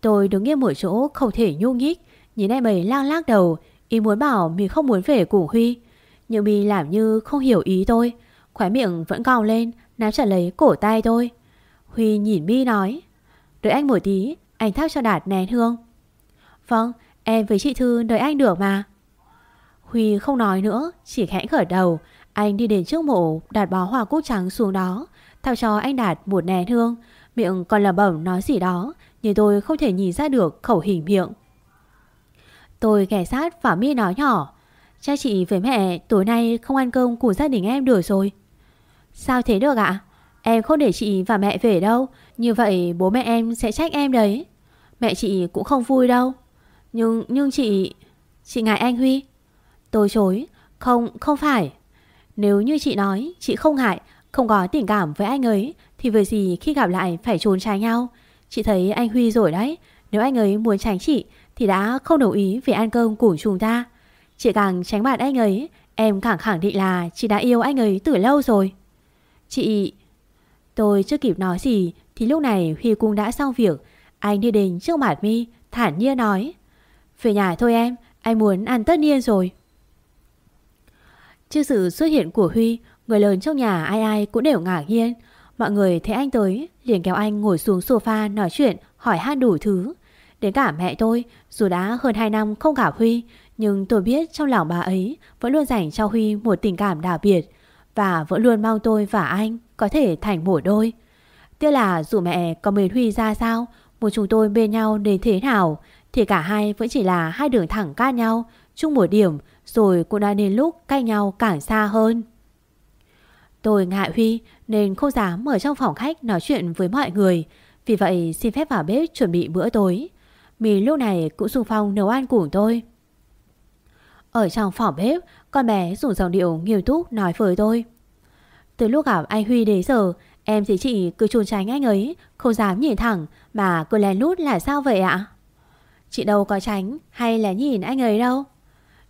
Tôi đứng nghiêm một chỗ không thể nhung nhích, nhìn em ấy lang lác đầu, ý muốn bảo mình không muốn về cùng Huy. Nhưng mì làm như không hiểu ý tôi, khóe miệng vẫn cong lên, nắm chặt lấy cổ tay tôi. Huy nhìn Mi nói, đợi anh một tí, anh thác cho Đạt nén hương. Vâng, em với chị Thư đợi anh được mà. Huy không nói nữa, chỉ khẽ khởi đầu, anh đi đến trước mộ đặt bó hoa cúc trắng xuống đó. Thao cho anh Đạt một nén hương. Miệng còn lẩm bẩm nói gì đó, Nhưng tôi không thể nhìn ra được khẩu hình miệng. Tôi ghé sát và mi nói nhỏ, Cha chị với mẹ, tối nay không ăn cơm của gia đình em được rồi. Sao thế được ạ? Em không để chị và mẹ về đâu, Như vậy bố mẹ em sẽ trách em đấy. Mẹ chị cũng không vui đâu. Nhưng nhưng chị Chị ngại anh Huy. Tôi chối. Không không phải. Nếu như chị nói, chị không ngại không có tình cảm với anh ấy, Thì việc gì khi gặp lại phải trốn tránh nhau? Chị thấy anh Huy rồi đấy. Nếu anh ấy muốn tránh chị, Thì đã không đồng ý về ăn cơm cùng chúng ta. Chị càng tránh bạn anh ấy, Em càng khẳng định là chị đã yêu anh ấy từ lâu rồi. Chị... Tôi chưa kịp nói gì, Thì lúc này Huy cũng đã xong việc. Anh đi đến trước mặt mi, Thản nhiên nói, Về nhà thôi em, Anh muốn ăn tất niên rồi. Trước sự xuất hiện của Huy Người lớn trong nhà, ai ai cũng đều ngả nhiên. Mọi người thấy anh tới, liền kéo anh ngồi xuống sofa nói chuyện, Hỏi han đủ thứ. Đến cả mẹ tôi, Dù đã hơn 2 năm không gặp Huy, Nhưng tôi biết trong lòng bà ấy Vẫn luôn dành cho Huy một tình cảm đặc biệt Và vẫn luôn mong tôi và anh Có thể thành một đôi. Tiếc là dù mẹ có mến Huy ra sao, Một chúng tôi bên nhau đến thế nào, Thì cả hai vẫn chỉ là hai đường thẳng ca nhau, Chung một điểm, Rồi cũng đã đến lúc cay nhau càng xa hơn. Tôi ngại Huy nên không dám ở trong phòng khách nói chuyện với mọi người. Vì vậy xin phép vào bếp chuẩn bị bữa tối. Mì lúc này cũng xung phong nấu ăn cùng tôi. Ở trong phòng bếp, con bé dùng giọng điệu nghiêm túc nói với tôi. Từ lúc gặp anh Huy đến giờ, em thấy chị cứ trốn tránh anh ấy, không dám nhìn thẳng mà cứ lén lút là sao vậy ạ? Chị đâu có tránh hay là nhìn anh ấy đâu.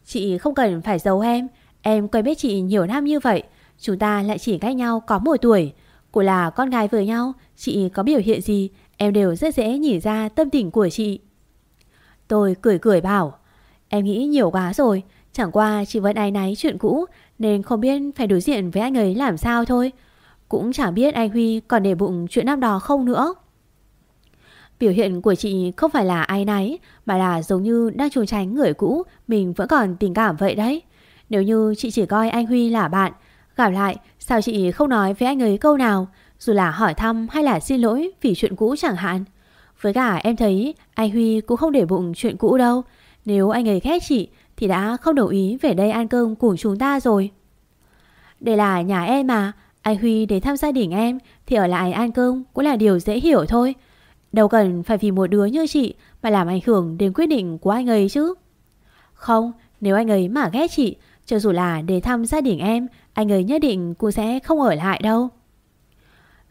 Chị không cần phải giấu em, em quen biết chị nhiều năm như vậy, Chúng ta lại chỉ cách nhau có một tuổi. Cô là con gái với nhau, Chị có biểu hiện gì, Em đều rất dễ nhìn ra tâm tình của chị. Tôi cười cười bảo, Em nghĩ nhiều quá rồi, Chẳng qua chị vẫn ai náy chuyện cũ, Nên không biết phải đối diện với anh ấy làm sao thôi. Cũng chẳng biết anh Huy còn để bụng chuyện năm đó không nữa. Biểu hiện của chị không phải là ai náy, Mà là giống như đang trốn tránh người cũ, Mình vẫn còn tình cảm vậy đấy. Nếu như chị chỉ coi anh Huy là bạn Gặp lại, sao chị không nói với anh ấy câu nào? Dù là hỏi thăm hay là xin lỗi Vì chuyện cũ chẳng hạn. Với cả em thấy anh Huy cũng không để bụng chuyện cũ đâu. Nếu anh ấy ghét chị, Thì đã không đồng ý về đây ăn cơm cùng chúng ta rồi. Đây là nhà em mà. Anh Huy đến thăm gia đình em Thì ở lại ăn cơm cũng là điều dễ hiểu thôi. Đâu cần phải vì một đứa như chị Mà làm ảnh hưởng đến quyết định của anh ấy chứ. Không, Nếu anh ấy mà ghét chị, Cho dù là để thăm gia đình em anh ấy nhất định cũng sẽ không ở lại đâu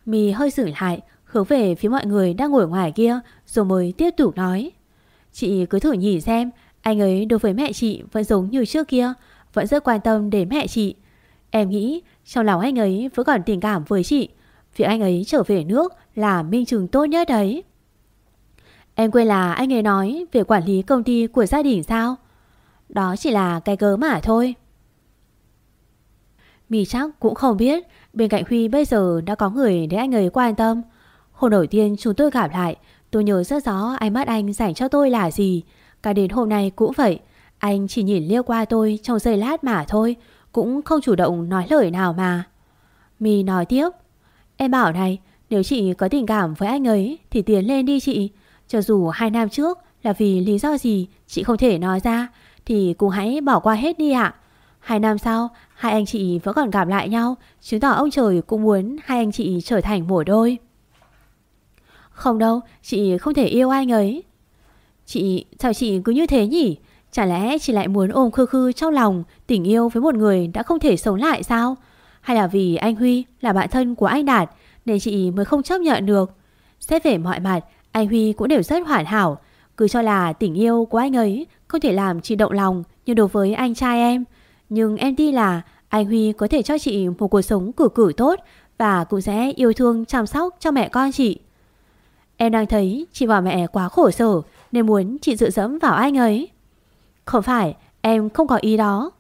Mì hơi xử lại, Hướng về phía mọi người đang ngồi ngoài kia, Rồi mới tiếp tục nói Chị cứ thử nhìn xem, Anh ấy đối với mẹ chị vẫn giống như trước kia, Vẫn rất quan tâm đến mẹ chị Em nghĩ trong lòng anh ấy vẫn còn tình cảm với chị, Việc anh ấy trở về nước là minh chứng tốt nhất đấy Em quên là anh ấy nói về quản lý công ty của gia đình sao? Đó chỉ là cái cớ mà thôi. Mì chắc cũng không biết bên cạnh Huy bây giờ đã có người để anh ấy quan tâm. Hôm đầu tiên chúng tôi gặp lại, tôi nhớ rất rõ ánh mắt anh dành cho tôi là gì. Cả đến hôm nay cũng vậy, anh chỉ nhìn liêu qua tôi trong giây lát mà thôi, cũng không chủ động nói lời nào mà. Mì nói tiếp, em bảo này, nếu chị có tình cảm với anh ấy thì tiến lên đi chị. Cho dù hai năm trước là vì lý do gì chị không thể nói ra thì cũng hãy bỏ qua hết đi ạ. Hai năm sau, hai anh chị vẫn còn gặp lại nhau, chứng tỏ ông trời cũng muốn hai anh chị trở thành một đôi. Không đâu, chị không thể yêu anh ấy. Chị, sao chị cứ như thế nhỉ? Chả lẽ chị lại muốn ôm khư khư trong lòng tình yêu với một người đã không thể sống lại sao? Hay là vì anh Huy là bạn thân của anh Đạt nên chị mới không chấp nhận được? Xét về mọi mặt, anh Huy cũng đều rất hoàn hảo Cứ cho là tình yêu của anh ấy Không thể làm chị động lòng Như đối với anh trai em nhưng em tin là anh Huy có thể cho chị một cuộc sống cử cử tốt Và cũng sẽ yêu thương, chăm sóc cho mẹ con chị. Em đang thấy chị và mẹ quá khổ sở Nên muốn chị dựa dẫm vào anh ấy. Không phải, Em không có ý đó.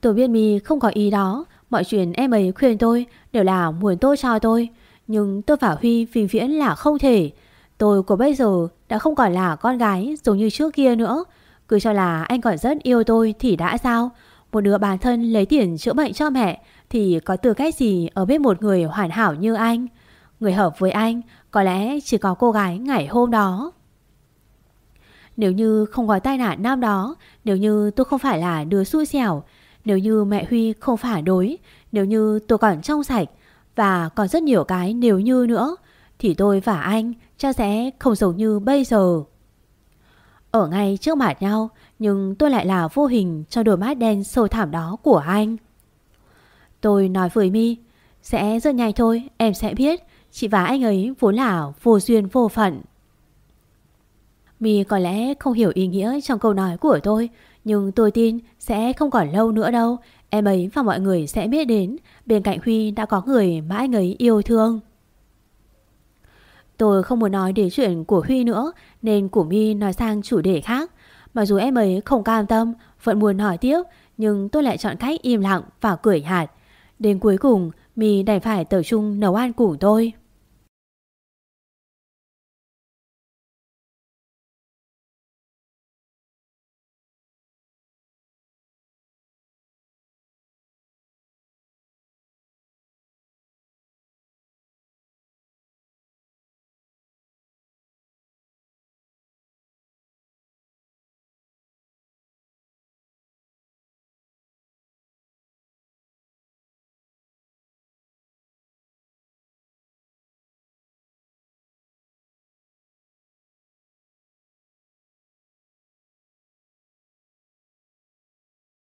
Tôi biết mi không có ý đó. Mọi chuyện em ấy khuyên tôi Đều là muốn tốt cho tôi. Nhưng tôi và Huy vĩnh viễn là không thể. Tôi của bây giờ đã không còn là con gái giống như trước kia nữa. Cứ cho là anh còn rất yêu tôi thì đã sao? Một đứa bản thân lấy tiền chữa bệnh cho mẹ Thì có tư cách gì ở bên một người hoàn hảo như anh? Người hợp với anh, có lẽ chỉ có cô gái ngày hôm đó. Nếu như không có tai nạn năm đó, Nếu như tôi không phải là đứa xui xẻo, Nếu như mẹ Huy không phản đối, Nếu như tôi còn trong sạch và còn rất nhiều cái nếu như nữa, Thì tôi và anh chắc sẽ không giống như bây giờ. Ở ngay trước mặt nhau, Nhưng tôi lại là vô hình cho đôi mắt đen sâu thẳm đó của anh. Tôi nói với mi, Sẽ rất nhanh thôi, em sẽ biết, Chị và anh ấy vốn là vô duyên vô phận. Mi có lẽ không hiểu ý nghĩa trong câu nói của tôi, Nhưng tôi tin sẽ không còn lâu nữa đâu, Em ấy và mọi người sẽ biết đến, Bên cạnh Huy đã có người mà anh ấy yêu thương. Tôi không muốn nói đến chuyện của Huy nữa, Nên của My nói sang chủ đề khác. Mặc dù em ấy không cam tâm, Vẫn muốn hỏi tiếp, Nhưng tôi lại chọn cách im lặng và cười hạt Đến cuối cùng My đành phải tập trung nấu ăn cùng tôi.